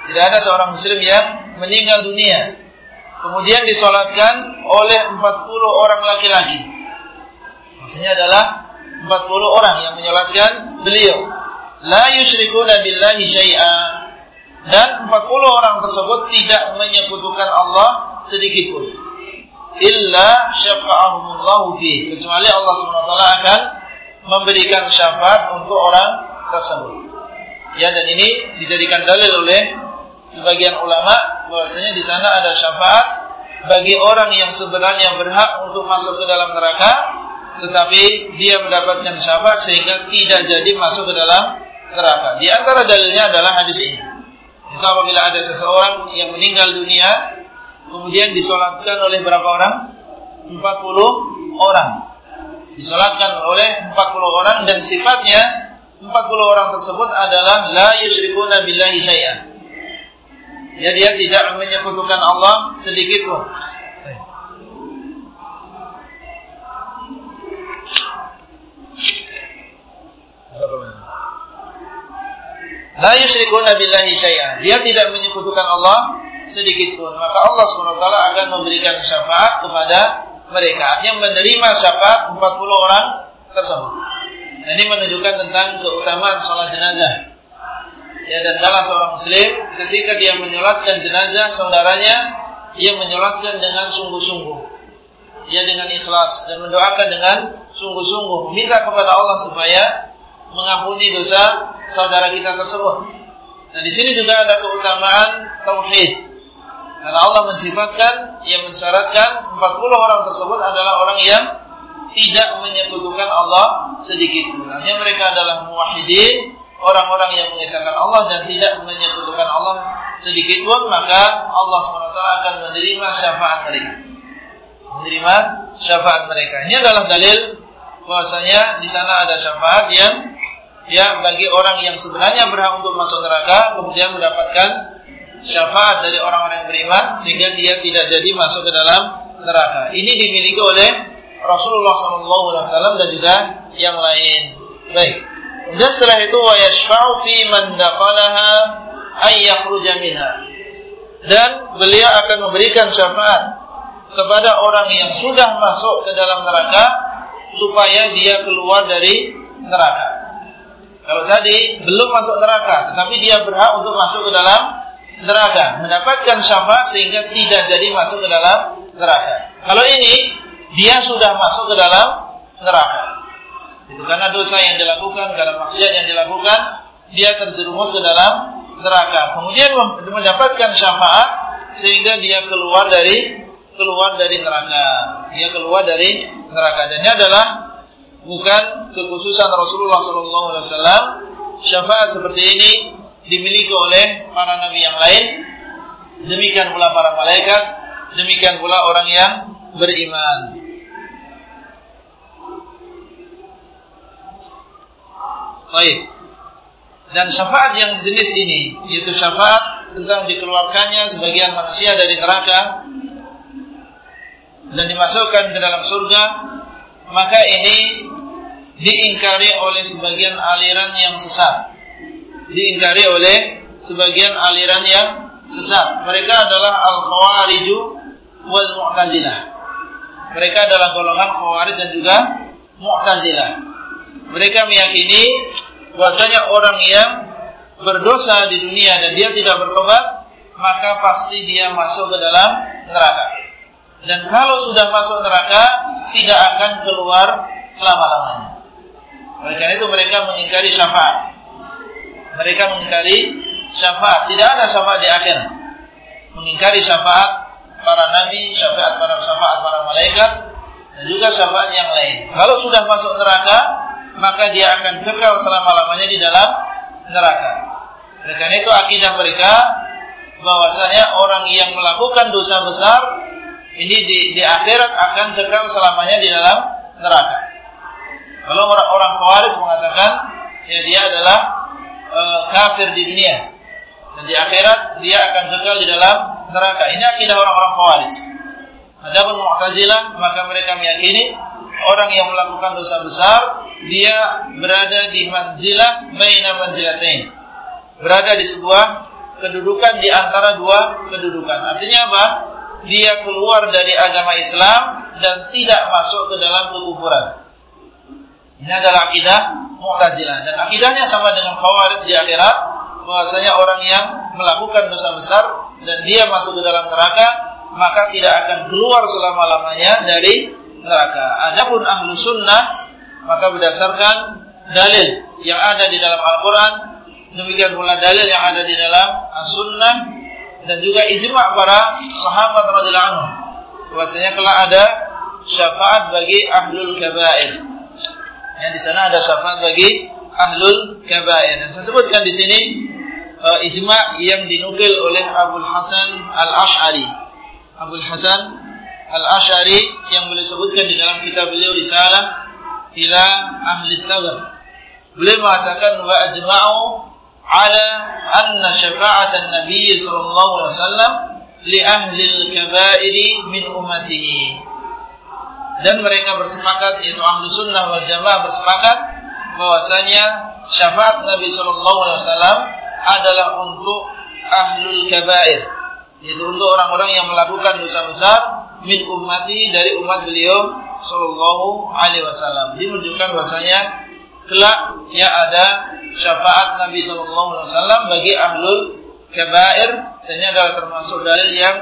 Tidak ada seorang muslim yang meninggal dunia. Kemudian disolatkan oleh 40 orang laki-laki. Maksudnya adalah 40 orang yang menyolatkan beliau la yusyrikuna billahi syai'a dan 40 orang tersebut tidak menyekutukan Allah sedikit pun illa syafa'ahumullahu fi kecuali Allah SWT akan memberikan syafaat untuk orang tersebut ya dan ini dijadikan dalil oleh sebagian ulama bahwasanya di sana ada syafaat bagi orang yang sebenarnya berhak untuk masuk ke dalam neraka tetapi dia mendapatkan syafaat sehingga tidak jadi masuk ke dalam neraka. Di antara dalilnya adalah hadis ini. Itu apabila ada seseorang yang meninggal dunia kemudian disolatkan oleh berapa orang? 40 orang. Disolatkan oleh 40 orang dan sifatnya 40 orang tersebut adalah la yusyrikuna billahi syai'an. Ya dia tidak menyekutukan Allah sedikit pun. La yusyrikuna billahi syai'an. Dia tidak menyekutukan Allah sedikit pun. Maka Allah SWT akan memberikan syafaat kepada mereka. Artinya menerima syafaat 40 orang tersebut. Nah, ini menunjukkan tentang keutamaan sholat jenazah. Ya dan dalam seorang muslim ketika dia menyolatkan jenazah saudaranya, ia menyolatkan dengan sungguh-sungguh. Ya dengan ikhlas dan mendoakan dengan sungguh-sungguh, minta kepada Allah supaya mengampuni dosa saudara kita tersebut. Nah, di sini juga ada keutamaan tauhid. Karena Allah mensifatkan, yang mensyaratkan 40 orang tersebut adalah orang yang tidak menyekutukan Allah sedikit pun. Artinya mereka adalah muwahhidin, orang-orang yang mengesahkan Allah dan tidak menyekutukan Allah sedikit pun, maka Allah SWT akan menerima syafaat mereka. Menerima syafaat mereka. Ini adalah dalil bahwasanya di sana ada syafaat yang ya bagi orang yang sebenarnya berhak untuk masuk neraka kemudian mendapatkan syafaat dari orang-orang yang beriman sehingga dia tidak jadi masuk ke dalam neraka. Ini dimiliki oleh Rasulullah SAW dan juga yang lain. Baik. Dan setelah itu wa yashfa'u fi man dakhalaha ay yakhruja. Dan beliau akan memberikan syafaat kepada orang yang sudah masuk ke dalam neraka supaya dia keluar dari neraka. Kalau tadi belum masuk neraka, tetapi dia berhak untuk masuk ke dalam neraka, mendapatkan syafaat sehingga tidak jadi masuk ke dalam neraka. Kalau ini dia sudah masuk ke dalam neraka. Itu karena dosa yang dilakukan, karena maksiat yang dilakukan, dia terjerumus ke dalam neraka. Kemudian mendapatkan syafaat sehingga dia keluar dari keluar dari neraka. Dia keluar dari neraka. Dan ini adalah bukan kekhususan Rasulullah SAW. Syafaat seperti ini dimiliki oleh para nabi yang lain. Demikian pula para malaikat, demikian pula orang yang beriman. Baik. Dan syafaat yang jenis ini, yaitu syafaat tentang dikeluarkannya sebagian manusia dari neraka dan dimasukkan ke dalam surga, maka ini diingkari oleh sebagian aliran yang sesat. Diingkari oleh sebagian aliran yang sesat. Mereka adalah al-khawariju wal mu'tazilah. Mereka adalah golongan khawarij dan juga mu'tazilah mereka meyakini bahwasanya orang yang berdosa di dunia dan dia tidak bertobat, maka pasti dia masuk ke dalam neraka. Dan kalau sudah masuk neraka, tidak akan keluar selama-lamanya. Karena itu mereka mengingkari syafaat. Mereka mengingkari syafaat. Tidak ada syafaat di akhir. Mengingkari syafaat para nabi, syafaat para syafaat para malaikat, dan juga syafaat yang lain. Kalau sudah masuk neraka, maka dia akan kekal selama-lamanya di dalam neraka. Karena itu akidah mereka bahwasanya orang yang melakukan dosa besar ini di, di akhirat akan kekal selamanya di dalam neraka. Kalau orang-orang Khawarij mengatakan ya dia adalah e, kafir di dunia dan di akhirat dia akan kekal di dalam neraka. Ini akidah orang-orang Khawarij. Adapun Mu'tazilah maka mereka meyakini orang yang melakukan dosa besar dia berada di manzilah baina manzilatain. Berada di sebuah kedudukan di antara dua kedudukan. Artinya apa? Dia keluar dari agama Islam dan tidak masuk ke dalam kekufuran. Ini adalah akidah Mu'tazilah dan akidahnya sama dengan Khawarij di akhirat bahwasanya orang yang melakukan dosa besar dan dia masuk ke dalam neraka maka tidak akan keluar selama-lamanya dari neraka. Adapun ahlu sunnah maka berdasarkan dalil yang ada di dalam Al-Quran demikian pula dalil yang ada di dalam As-Sunnah dan juga ijma' para sahabat radhiyallahu anhu bahwasanya kelak ada syafaat bagi ahlul kabair. Yang di sana ada syafaat bagi ahlul kabair. Dan saya sebutkan di sini uh, ijma yang dinukil oleh Abu Hasan Al Ashari. Abu Hasan Al Ashari yang boleh sebutkan di dalam kitab beliau Risalah ila ahli Taghr. Beliau mengatakan wa ajma'u ala anna syafa'atan Nabi sallallahu alaihi wasallam li ahli al-kaba'iri min ummatihi. Dan mereka bersepakat yaitu ahlu sunnah wal jamaah bersepakat bahwasanya syafaat Nabi sallallahu alaihi wasallam adalah untuk ahlul kabair yaitu untuk orang-orang yang melakukan dosa besar min ummati dari umat beliau sallallahu alaihi wasallam. Dia menunjukkan bahwasanya kelak ya ada syafaat Nabi sallallahu alaihi wasallam bagi ahlul kabair dan ini adalah termasuk dalil yang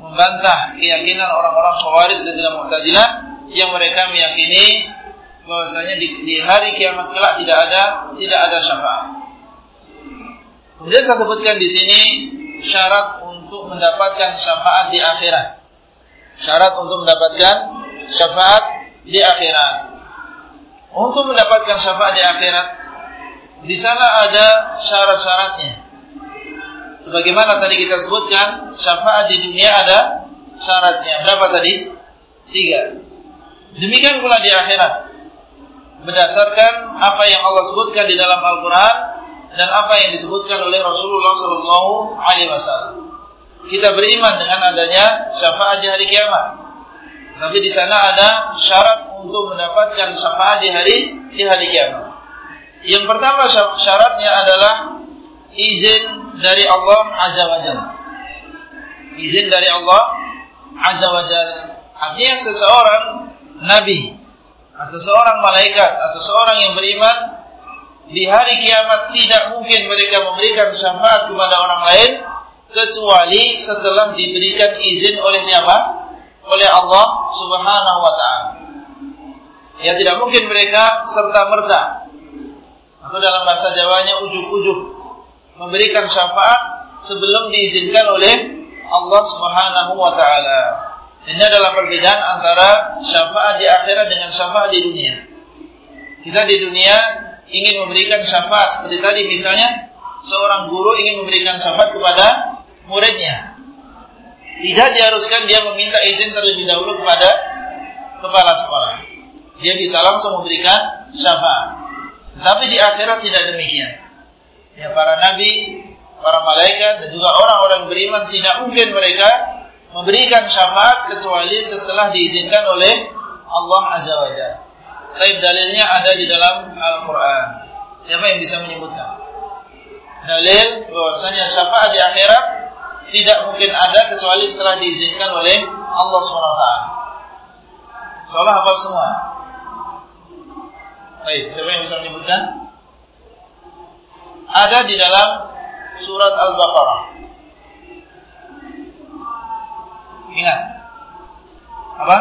membantah keyakinan orang-orang Khawarij dan dalam Mu'tazilah yang mereka meyakini bahwasanya di, di hari kiamat kelak tidak ada tidak ada syafaat. Kemudian saya sebutkan di sini syarat untuk mendapatkan syafaat di akhirat. Syarat untuk mendapatkan syafaat di akhirat. Untuk mendapatkan syafaat di akhirat, di sana ada syarat-syaratnya. Sebagaimana tadi kita sebutkan, syafaat di dunia ada syaratnya. Berapa tadi? Tiga. Demikian pula di akhirat. Berdasarkan apa yang Allah sebutkan di dalam Al-Quran dan apa yang disebutkan oleh Rasulullah Sallallahu Alaihi Wasallam. Kita beriman dengan adanya syafaat di hari kiamat. Tapi di sana ada syarat untuk mendapatkan syafaat di hari di hari kiamat. Yang pertama syaratnya adalah izin dari Allah Azza wa Jalla. Izin dari Allah Azza wa Jalla. Artinya seseorang nabi atau seorang malaikat atau seorang yang beriman di hari kiamat tidak mungkin mereka memberikan syafaat kepada orang lain kecuali setelah diberikan izin oleh siapa? Oleh Allah Subhanahu wa taala. Ya tidak mungkin mereka serta merta atau dalam bahasa Jawanya ujuk-ujuk memberikan syafaat sebelum diizinkan oleh Allah Subhanahu wa taala. Ini adalah perbedaan antara syafaat di akhirat dengan syafaat di dunia. Kita di dunia ingin memberikan syafaat seperti tadi misalnya seorang guru ingin memberikan syafaat kepada muridnya. Tidak diharuskan dia meminta izin terlebih dahulu kepada kepala sekolah. Dia bisa langsung memberikan syafaat. Tapi di akhirat tidak demikian. Ya para nabi, para malaikat dan juga orang-orang beriman tidak mungkin mereka memberikan syafaat kecuali setelah diizinkan oleh Allah Azza wa Jalla. Tapi dalilnya ada di dalam Al-Quran. Siapa yang bisa menyebutkan? Dalil bahwasanya syafaat di akhirat tidak mungkin ada kecuali setelah diizinkan oleh Allah SWT. Seolah hafal semua. Baik, siapa yang bisa menyebutkan? Ada di dalam surat Al-Baqarah. Ingat. Apa?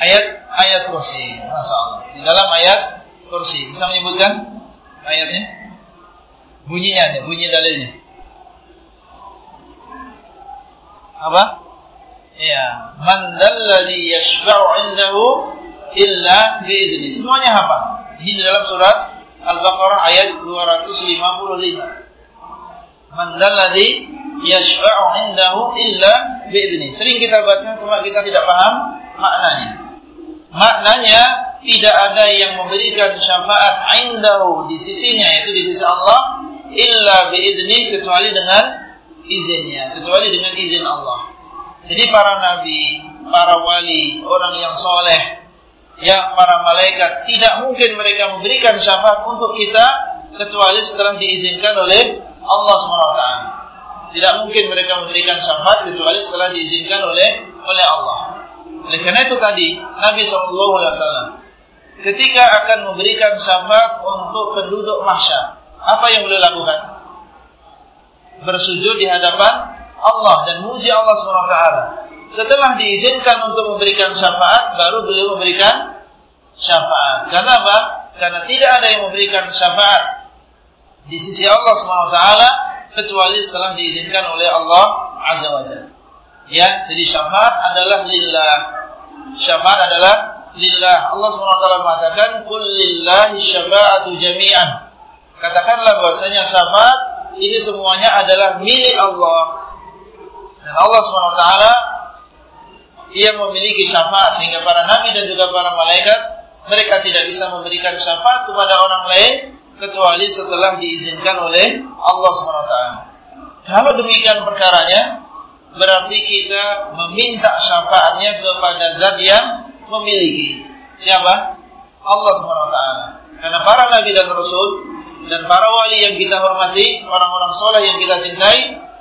Ayat ayat kursi. Masya Allah. Di dalam ayat kursi. Bisa menyebutkan ayatnya? Bunyinya, bunyi dalilnya. Apa? Ya, man dalladhi yashfa'u 'indahu illa bi'idni. Semuanya apa? Ini dalam surat Al-Baqarah ayat 255. Man dalladhi yashfa'u 'indahu illa bi'idni. Sering kita baca cuma kita tidak paham maknanya. Maknanya tidak ada yang memberikan syafaat 'indahu di sisinya yaitu di sisi Allah illa bi'idni kecuali dengan izinnya kecuali dengan izin Allah. Jadi para nabi, para wali, orang yang soleh, ya para malaikat tidak mungkin mereka memberikan syafaat untuk kita kecuali setelah diizinkan oleh Allah swt. Tidak mungkin mereka memberikan syafaat kecuali setelah diizinkan oleh oleh Allah. Oleh karena itu tadi Nabi SAW ketika akan memberikan syafaat untuk penduduk mahsyar, apa yang beliau lakukan? Bersujud di hadapan Allah dan muji Allah SWT. Setelah diizinkan untuk memberikan syafaat, baru beliau memberikan syafaat. Karena apa? Karena tidak ada yang memberikan syafaat di sisi Allah SWT kecuali setelah diizinkan oleh Allah Azza wa Jalla. Ya, jadi syafaat adalah lillah. Syafaat adalah lillah. Allah SWT mengatakan, "Qul lillahi syafa'atu jami'an." Katakanlah bahwasanya syafaat ini semuanya adalah milik Allah. Dan Allah SWT ia memiliki syafaat sehingga para nabi dan juga para malaikat mereka tidak bisa memberikan syafaat kepada orang lain kecuali setelah diizinkan oleh Allah SWT. Kalau demikian perkaranya, berarti kita meminta syafaatnya kepada zat yang memiliki. Siapa? Allah SWT. Karena para nabi dan rasul dan para wali yang kita hormati, orang-orang soleh yang kita cintai,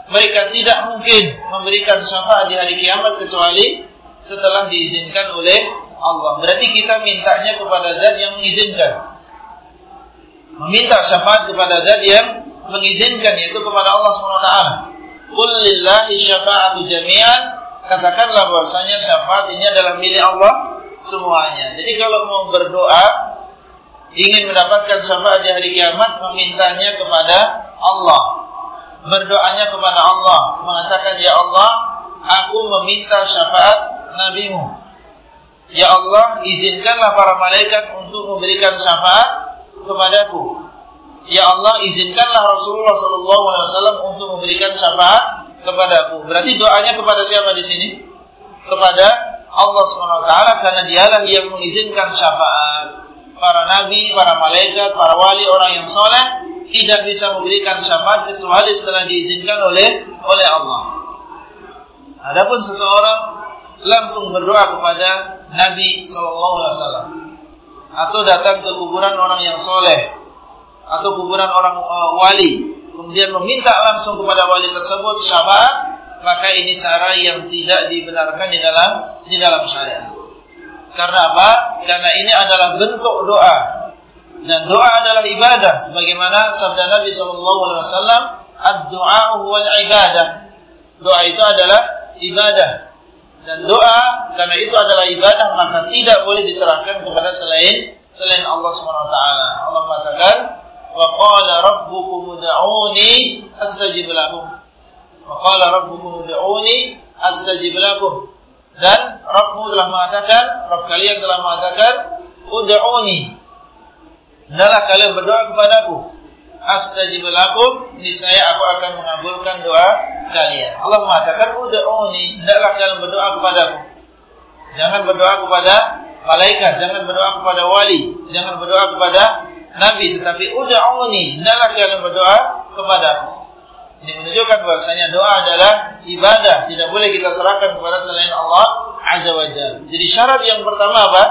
mereka tidak mungkin memberikan syafaat di hari kiamat kecuali setelah diizinkan oleh Allah. Berarti kita mintanya kepada zat yang mengizinkan. Meminta syafaat kepada zat yang mengizinkan yaitu kepada Allah SWT. Qul lillahi syafa'atu jami'an katakanlah bahwasanya syafaat ini adalah milik Allah semuanya. Jadi kalau mau berdoa ingin mendapatkan syafaat di hari kiamat memintanya kepada Allah. Berdoanya kepada Allah, mengatakan ya Allah, aku meminta syafaat nabimu. Ya Allah, izinkanlah para malaikat untuk memberikan syafaat kepadaku. Ya Allah izinkanlah Rasulullah SAW untuk memberikan syafaat kepadaku. Berarti doanya kepada siapa di sini? Kepada Allah SWT karena dialah yang mengizinkan syafaat. Para nabi, para malaikat, para wali, orang yang soleh tidak bisa memberikan syafaat kecuali setelah diizinkan oleh oleh Allah. Adapun seseorang langsung berdoa kepada Nabi SAW atau datang ke kuburan orang yang soleh atau kuburan orang uh, wali kemudian meminta langsung kepada wali tersebut syafaat maka ini cara yang tidak dibenarkan di dalam di dalam syariat. Karena apa? Karena ini adalah bentuk doa dan doa adalah ibadah sebagaimana sabda Nabi sallallahu alaihi wasallam ad-du'a wal ibadah. Doa itu adalah ibadah dan doa karena itu adalah ibadah maka tidak boleh diserahkan kepada selain selain Allah taala. Allah mengatakan rabbukum ud'uni astajib lakum wa qala rabbukum ud'uni astajib lakum dan Rabbmu telah mengatakan Rabb kalian telah mengatakan ud'uni. Hendaklah kalian berdoa kepadaku. Astajib lakum niscaya aku akan mengabulkan doa kalian. Allah mengatakan ud'uni. Hendaklah kalian berdoa kepadaku. Jangan berdoa kepada malaikat jangan berdoa kepada wali jangan berdoa kepada Nabi tetapi ud'uni. Hendaklah kalian berdoa kepada aku. Ini menunjukkan bahwasanya doa adalah ibadah, tidak boleh kita serahkan kepada selain Allah Azza wa Jalla. Jadi syarat yang pertama apa?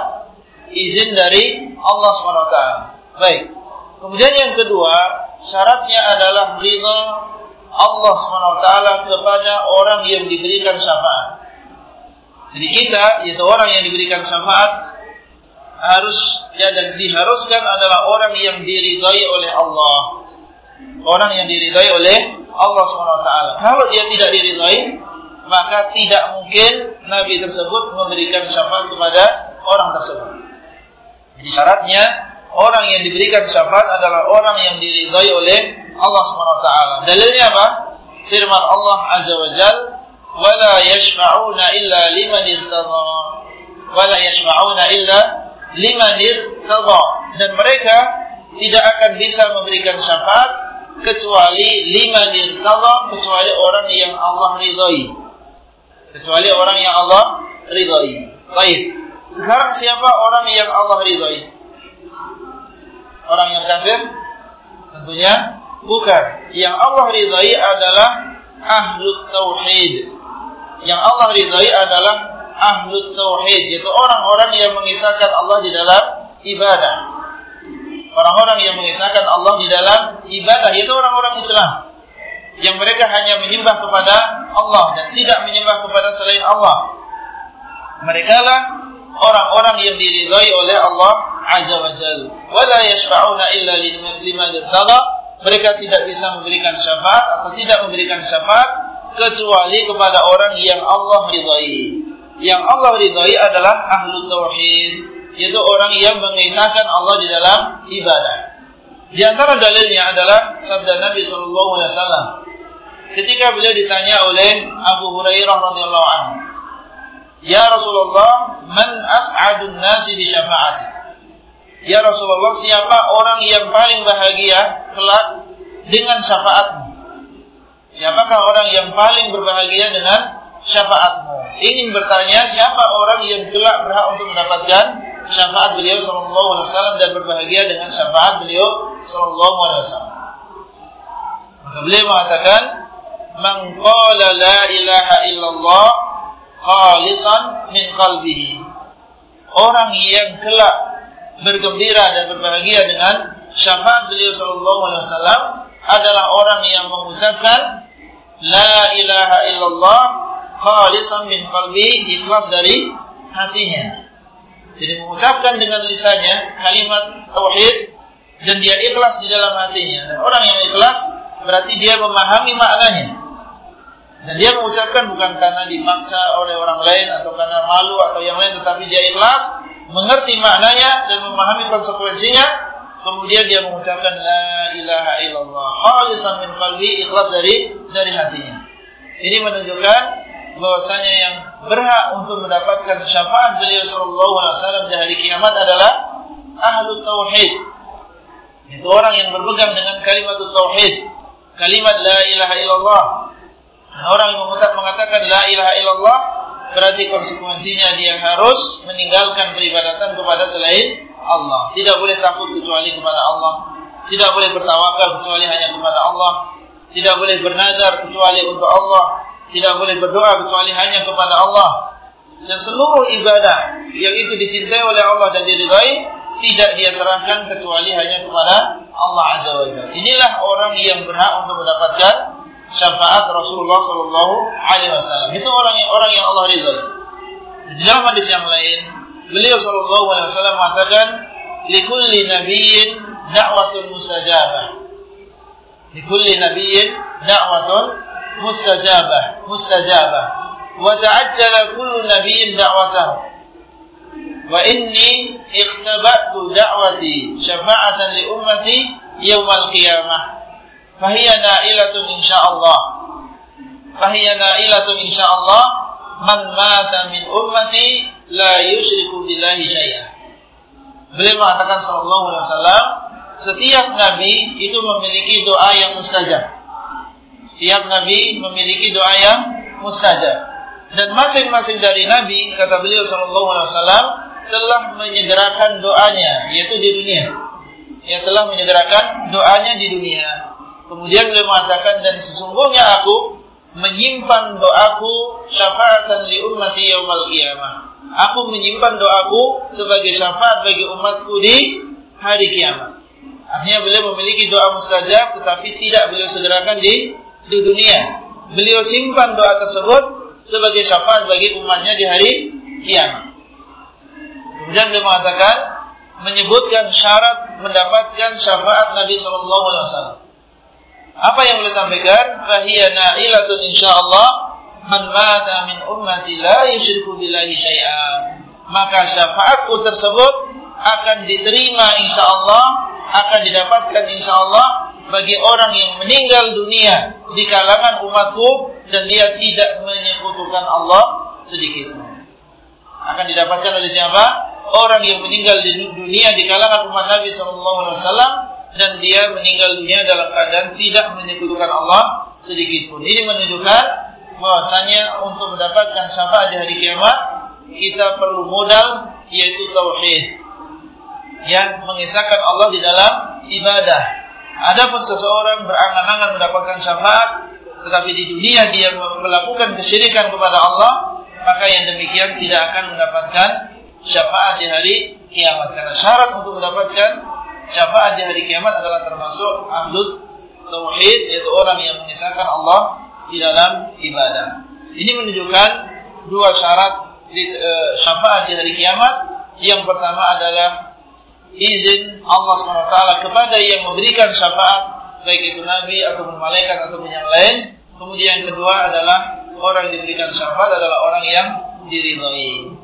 Izin dari Allah SWT. Baik. Kemudian yang kedua, syaratnya adalah ridha Allah SWT kepada orang yang diberikan syafaat. Jadi kita, yaitu orang yang diberikan syafaat, harus ya dan diharuskan adalah orang yang diridhai oleh Allah. Orang yang diridhai oleh Allah SWT. Kalau dia tidak diridhai, maka tidak mungkin Nabi tersebut memberikan syafaat kepada orang tersebut. Jadi syaratnya orang yang diberikan syafaat adalah orang yang diridhai oleh Allah SWT. Dalilnya apa? Firman Allah Azza wa Jal, وَلَا يَشْفَعُونَ إِلَّا لِمَنِ ارْتَضَى وَلَا يَشْفَعُونَ إِلَّا limanir tada dan mereka tidak akan bisa memberikan syafaat kecuali limanir tada kecuali orang yang Allah ridhai kecuali orang yang Allah ridhai baik. Sekarang siapa orang yang Allah ridhai orang yang kafir? Tentunya bukan. Yang Allah ridhai adalah ahlu tauhid. Yang Allah ridhai adalah ahlu tauhid yaitu orang-orang yang mengisahkan Allah di dalam ibadah. Orang-orang yang mengisahkan Allah di dalam ibadah yaitu orang-orang Islam yang mereka hanya menyembah kepada Allah dan tidak menyembah kepada selain Allah. Mereka lah orang-orang yang diridhai oleh Allah Azza wa Jalla. Wala yashfa'una illa liman irtada. Mereka tidak bisa memberikan syafaat atau tidak memberikan syafaat kecuali kepada orang yang Allah ridhai yang Allah ridhai adalah ahlu tauhid, yaitu orang yang mengisahkan Allah di dalam ibadah. Di antara dalilnya adalah sabda Nabi sallallahu alaihi wasallam ketika beliau ditanya oleh Abu Hurairah radhiyallahu anhu, "Ya Rasulullah, man as'adun nasi bi syafaati?" Ya Rasulullah, siapa orang yang paling bahagia kelak dengan syafaatmu? Siapakah orang yang paling berbahagia dengan syafaatmu? Ingin bertanya siapa orang yang kelak berhak untuk mendapatkan syafaat beliau sallallahu alaihi wasallam dan berbahagia dengan syafaat beliau sallallahu alaihi wasallam. Maka beliau mengatakan, "Man qala la ilaha illallah khalisan min qalbihi." Orang yang kelak bergembira dan berbahagia dengan syafaat beliau sallallahu alaihi wasallam adalah orang yang mengucapkan la ilaha illallah khalisan min qalbi ikhlas dari hatinya. Jadi mengucapkan dengan lisannya kalimat tauhid dan dia ikhlas di dalam hatinya. Dan orang yang ikhlas berarti dia memahami maknanya. Dan dia mengucapkan bukan karena dimaksa oleh orang lain atau karena malu atau yang lain tetapi dia ikhlas mengerti maknanya dan memahami konsekuensinya, kemudian dia mengucapkan la ilaha illallah khalisan min qalbi ikhlas dari dari hatinya. Ini menunjukkan bahwasanya yang berhak untuk mendapatkan syafaat beliau sallallahu alaihi wasallam di hari kiamat adalah ahlu tauhid. Itu orang yang berpegang dengan kalimat tauhid, kalimat la ilaha illallah. Orang yang mengatakan la ilaha illallah berarti konsekuensinya dia harus meninggalkan peribadatan kepada selain Allah. Tidak boleh takut kecuali kepada Allah. Tidak boleh bertawakal kecuali hanya kepada Allah. Tidak boleh bernazar kecuali untuk Allah. Tidak boleh berdoa kecuali hanya kepada Allah. Dan seluruh ibadah yang itu dicintai oleh Allah dan diridai tidak dia serahkan kecuali hanya kepada Allah Azza wa Jalla. Inilah orang yang berhak untuk mendapatkan syafaat Rasulullah Sallallahu Alaihi Wasallam. Itu orang yang orang yang Allah ridhoi. Di dalam hadis yang lain, beliau Sallallahu Alaihi Wasallam mengatakan, "Likulli nabiyyin da'watun mustajabah." Likulli nabiyyin da'watun mustajabah, mustajabah. Wa ta'ajjala kullu nabiyyin da'watahu. Wa inni ikhtabatu da'wati syafa'atan li ummati yaumal qiyamah fahiya na'ilatun insyaallah fahiya na'ilatun insyaallah man mata min ummati la yusyriku billahi syai'a beliau mengatakan sallallahu alaihi wasallam setiap nabi itu memiliki doa yang mustajab setiap nabi memiliki doa yang mustajab dan masing-masing dari nabi kata beliau sallallahu alaihi wasallam telah menyederakan doanya yaitu di dunia ia telah menyederakan doanya di dunia Kemudian beliau mengatakan dan sesungguhnya aku menyimpan doaku syafaatan li ummati yaumal qiyamah. Aku menyimpan doaku sebagai syafaat bagi umatku di hari kiamat. Artinya beliau memiliki doa mustajab tetapi tidak beliau segerakan di, di dunia. Beliau simpan doa tersebut sebagai syafaat bagi umatnya di hari kiamat. Kemudian beliau mengatakan menyebutkan syarat mendapatkan syafaat Nabi Shallallahu Alaihi Wasallam. Apa yang boleh sampaikan? Fahiya na'ilatun insyaallah man mata min ummati la yusyriku billahi. Maka syafaatku tersebut akan diterima insyaallah, akan didapatkan insyaallah bagi orang yang meninggal dunia di kalangan umatku dan dia tidak menyekutukan Allah sedikit. Akan didapatkan oleh siapa? Orang yang meninggal di dunia di kalangan umat Nabi sallallahu alaihi wasallam dan dia meninggal dunia dalam keadaan tidak menyekutukan Allah sedikit pun. Ini menunjukkan bahwasanya untuk mendapatkan syafaat di hari kiamat kita perlu modal yaitu tauhid yang mengisahkan Allah di dalam ibadah. Adapun seseorang berangan-angan mendapatkan syafaat tetapi di dunia dia melakukan kesyirikan kepada Allah, maka yang demikian tidak akan mendapatkan syafaat di hari kiamat. Karena syarat untuk mendapatkan syafaat di hari kiamat adalah termasuk ahlut tauhid yaitu orang yang mengisahkan Allah di dalam ibadah. Ini menunjukkan dua syarat di, e, syafaat di hari kiamat. Yang pertama adalah izin Allah SWT kepada yang memberikan syafaat baik itu nabi atau malaikat atau yang lain. Kemudian yang kedua adalah orang yang diberikan syafaat adalah orang yang diridhai.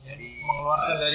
Sudah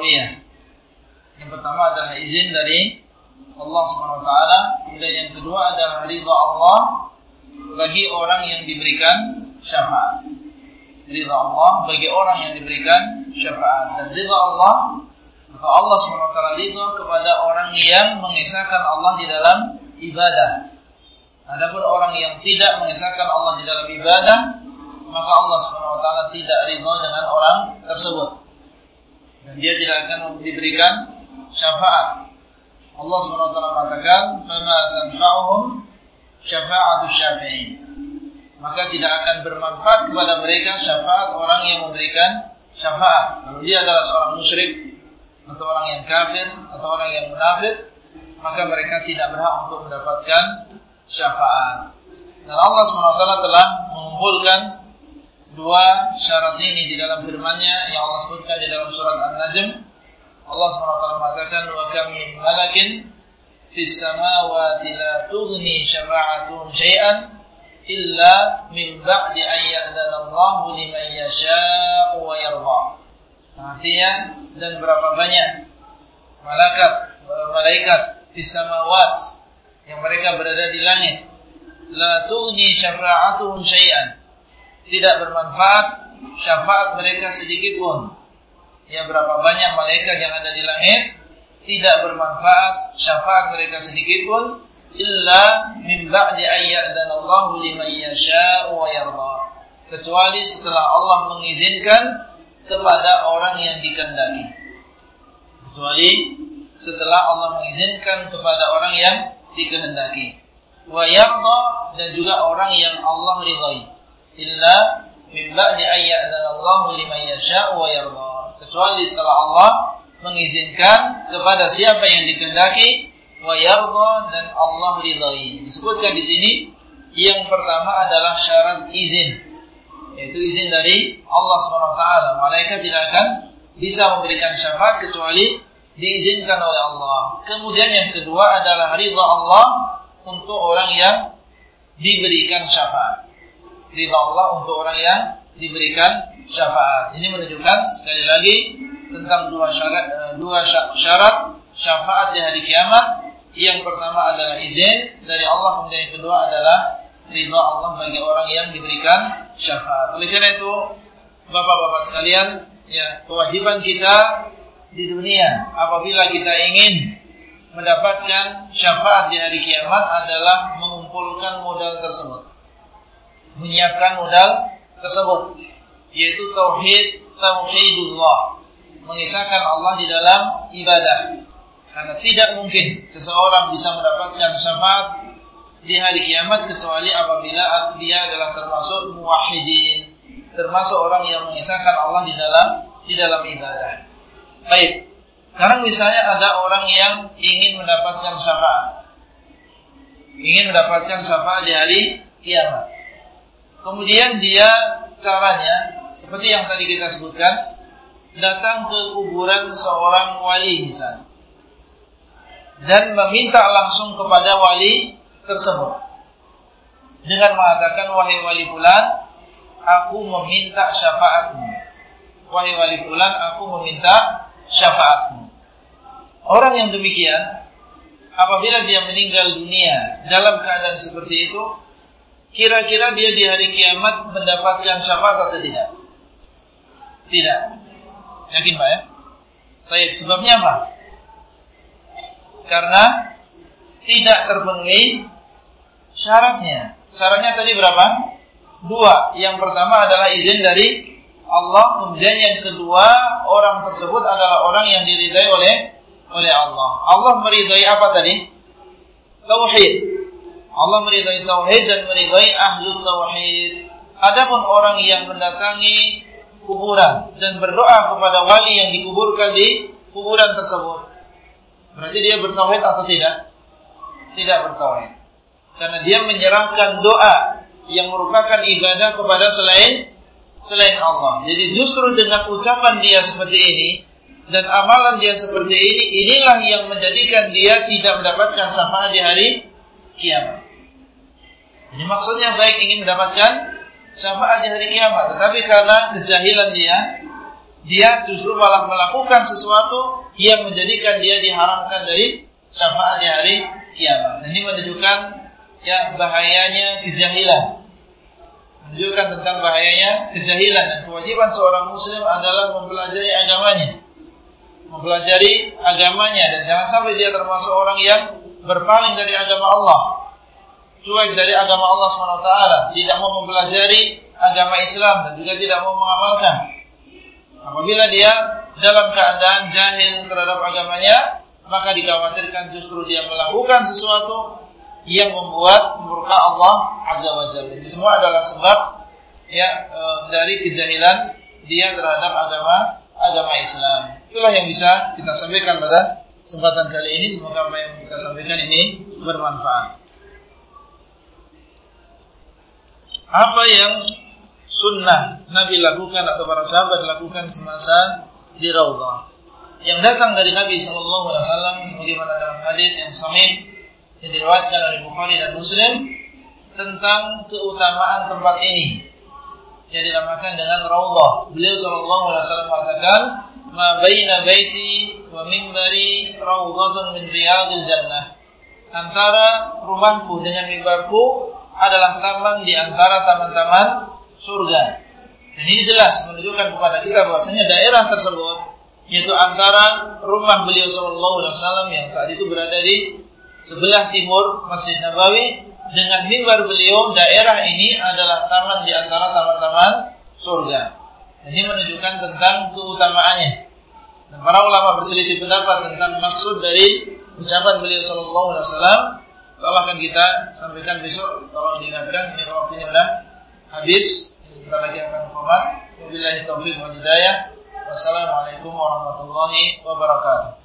ukhrawiyah. Yang pertama adalah izin dari Allah SWT. Kemudian yang kedua adalah ridha Allah bagi orang yang diberikan syafaat. Ridha Allah bagi orang yang diberikan syafaat. Dan ridha Allah maka Allah SWT ridha kepada orang yang mengisahkan Allah di dalam ibadah. Adapun orang yang tidak mengisahkan Allah di dalam ibadah, maka Allah taala tidak ridha dengan orang tersebut. Dia tidak akan diberikan syafaat. Allah taala mengatakan, "Fama tanfa'uhum syafa'atu syafi'in." Maka tidak akan bermanfaat kepada mereka syafaat orang yang memberikan syafaat. Kalau dia adalah seorang musyrik, atau orang yang kafir atau orang yang munafik maka mereka tidak berhak untuk mendapatkan syafaat. Dan Allah SWT telah mengumpulkan dua syarat ini di dalam firman-Nya yang Allah sebutkan di dalam surat An-Najm. Allah SWT mengatakan wa kam min malakin fis samawati la tughni syafa'atuhum syai'an illa min ba'di an ya'dana Allahu liman yasha'u wa yarda. Artinya dan berapa banyak malaikat malaikat di samawat yang mereka berada di langit la tughni syafa'atuhum syai'an tidak bermanfaat syafaat mereka sedikit pun ya berapa banyak malaikat yang ada di langit tidak bermanfaat syafaat mereka sedikit pun illa min ba'di ayyadana Allah liman yasha'u wa yarda kecuali setelah Allah mengizinkan kepada orang yang dikehendaki. Kecuali setelah Allah mengizinkan kepada orang yang dikehendaki. Wa yarda dan juga orang yang Allah ridhai. Illa min ba'di Allah liman yasha' wa yarda. Kecuali setelah Allah mengizinkan kepada siapa yang dikehendaki wa yarda dan Allah ridhai. Disebutkan di sini yang pertama adalah syarat izin yaitu izin dari Allah SWT. Malaikat tidak akan bisa memberikan syafaat kecuali diizinkan oleh Allah. Kemudian yang kedua adalah ridha Allah untuk orang yang diberikan syafaat. Ridha Allah untuk orang yang diberikan syafaat. Ini menunjukkan sekali lagi tentang dua syarat eh, dua syarat syafaat di hari kiamat. Yang pertama adalah izin dari Allah, kemudian yang kedua adalah ridha Allah bagi orang yang diberikan syafaat. Oleh karena itu, Bapak-bapak sekalian, ya, kewajiban kita di dunia apabila kita ingin mendapatkan syafaat di hari kiamat adalah mengumpulkan modal tersebut. Menyiapkan modal tersebut yaitu tauhid tauhidullah, mengisahkan Allah di dalam ibadah. Karena tidak mungkin seseorang bisa mendapatkan syafaat di hari kiamat kecuali apabila dia adalah termasuk muwahhidin, termasuk orang yang mengisahkan Allah di dalam di dalam ibadah. Baik. Sekarang misalnya ada orang yang ingin mendapatkan syafaat. Ingin mendapatkan syafaat di hari kiamat. Kemudian dia caranya seperti yang tadi kita sebutkan datang ke kuburan seorang wali misalnya dan meminta langsung kepada wali tersebut. Dengan mengatakan wahai wali fulan aku meminta syafaatmu. Wahai wali fulan aku meminta syafaatmu. Orang yang demikian apabila dia meninggal dunia dalam keadaan seperti itu kira-kira dia di hari kiamat mendapatkan syafaat atau tidak tidak yakin Pak ya Baik, sebabnya apa? Karena tidak terpenuhi syaratnya. Syaratnya tadi berapa? Dua. Yang pertama adalah izin dari Allah. Kemudian yang kedua, orang tersebut adalah orang yang diridai oleh oleh Allah. Allah meridai apa tadi? Tauhid. Allah meridai tauhid dan meridai ahlu tauhid. Adapun orang yang mendatangi kuburan dan berdoa kepada wali yang dikuburkan di kuburan tersebut. Berarti dia bertauhid atau tidak? Tidak bertauhid karena dia menyerahkan doa yang merupakan ibadah kepada selain selain Allah. Jadi justru dengan ucapan dia seperti ini dan amalan dia seperti ini, inilah yang menjadikan dia tidak mendapatkan syafaat di hari kiamat. Ini maksudnya baik ingin mendapatkan syafaat di hari kiamat, tetapi karena kejahilan dia, dia justru malah melakukan sesuatu yang menjadikan dia diharamkan dari syafaat di hari kiamat. Ini menunjukkan ya bahayanya kejahilan. Menunjukkan tentang bahayanya kejahilan dan kewajiban seorang muslim adalah mempelajari agamanya. Mempelajari agamanya dan jangan sampai dia termasuk orang yang berpaling dari agama Allah. Cuek dari agama Allah SWT. Tidak mau mempelajari agama Islam dan juga tidak mau mengamalkan. Apabila dia dalam keadaan jahil terhadap agamanya, maka dikhawatirkan justru dia melakukan sesuatu yang membuat murka Allah Azza wa Jalla. Ini semua adalah sebab ya e, dari kejahilan dia terhadap agama agama Islam. Itulah yang bisa kita sampaikan pada kesempatan kali ini. Semoga apa yang kita sampaikan ini bermanfaat. Apa yang sunnah Nabi lakukan atau para sahabat lakukan semasa di Raudhah? Yang datang dari Nabi Shallallahu Alaihi Wasallam sebagaimana dalam hadis yang sahih yang diriwayatkan oleh Bukhari dan Muslim tentang keutamaan tempat ini yang dinamakan dengan Raudhah. Beliau sallallahu alaihi wasallam mengatakan, "Ma baina baiti wa minbari raudhatun min riyadil jannah." Antara rumahku dengan mimbarku adalah taman di antara taman-taman surga. Dan ini jelas menunjukkan kepada kita bahwasanya daerah tersebut yaitu antara rumah beliau sallallahu alaihi wasallam yang saat itu berada di sebelah timur Masjid Nabawi dengan mimbar beliau daerah ini adalah taman di antara taman-taman surga. Ini menunjukkan tentang keutamaannya. Dan para ulama berselisih pendapat tentang maksud dari ucapan beliau Shallallahu Alaihi Wasallam. Kalau akan kita sampaikan besok, tolong diingatkan ini waktunya sudah habis. Sebentar lagi akan komat. Wabillahi taufiq wal hidayah. Wassalamualaikum warahmatullahi wabarakatuh.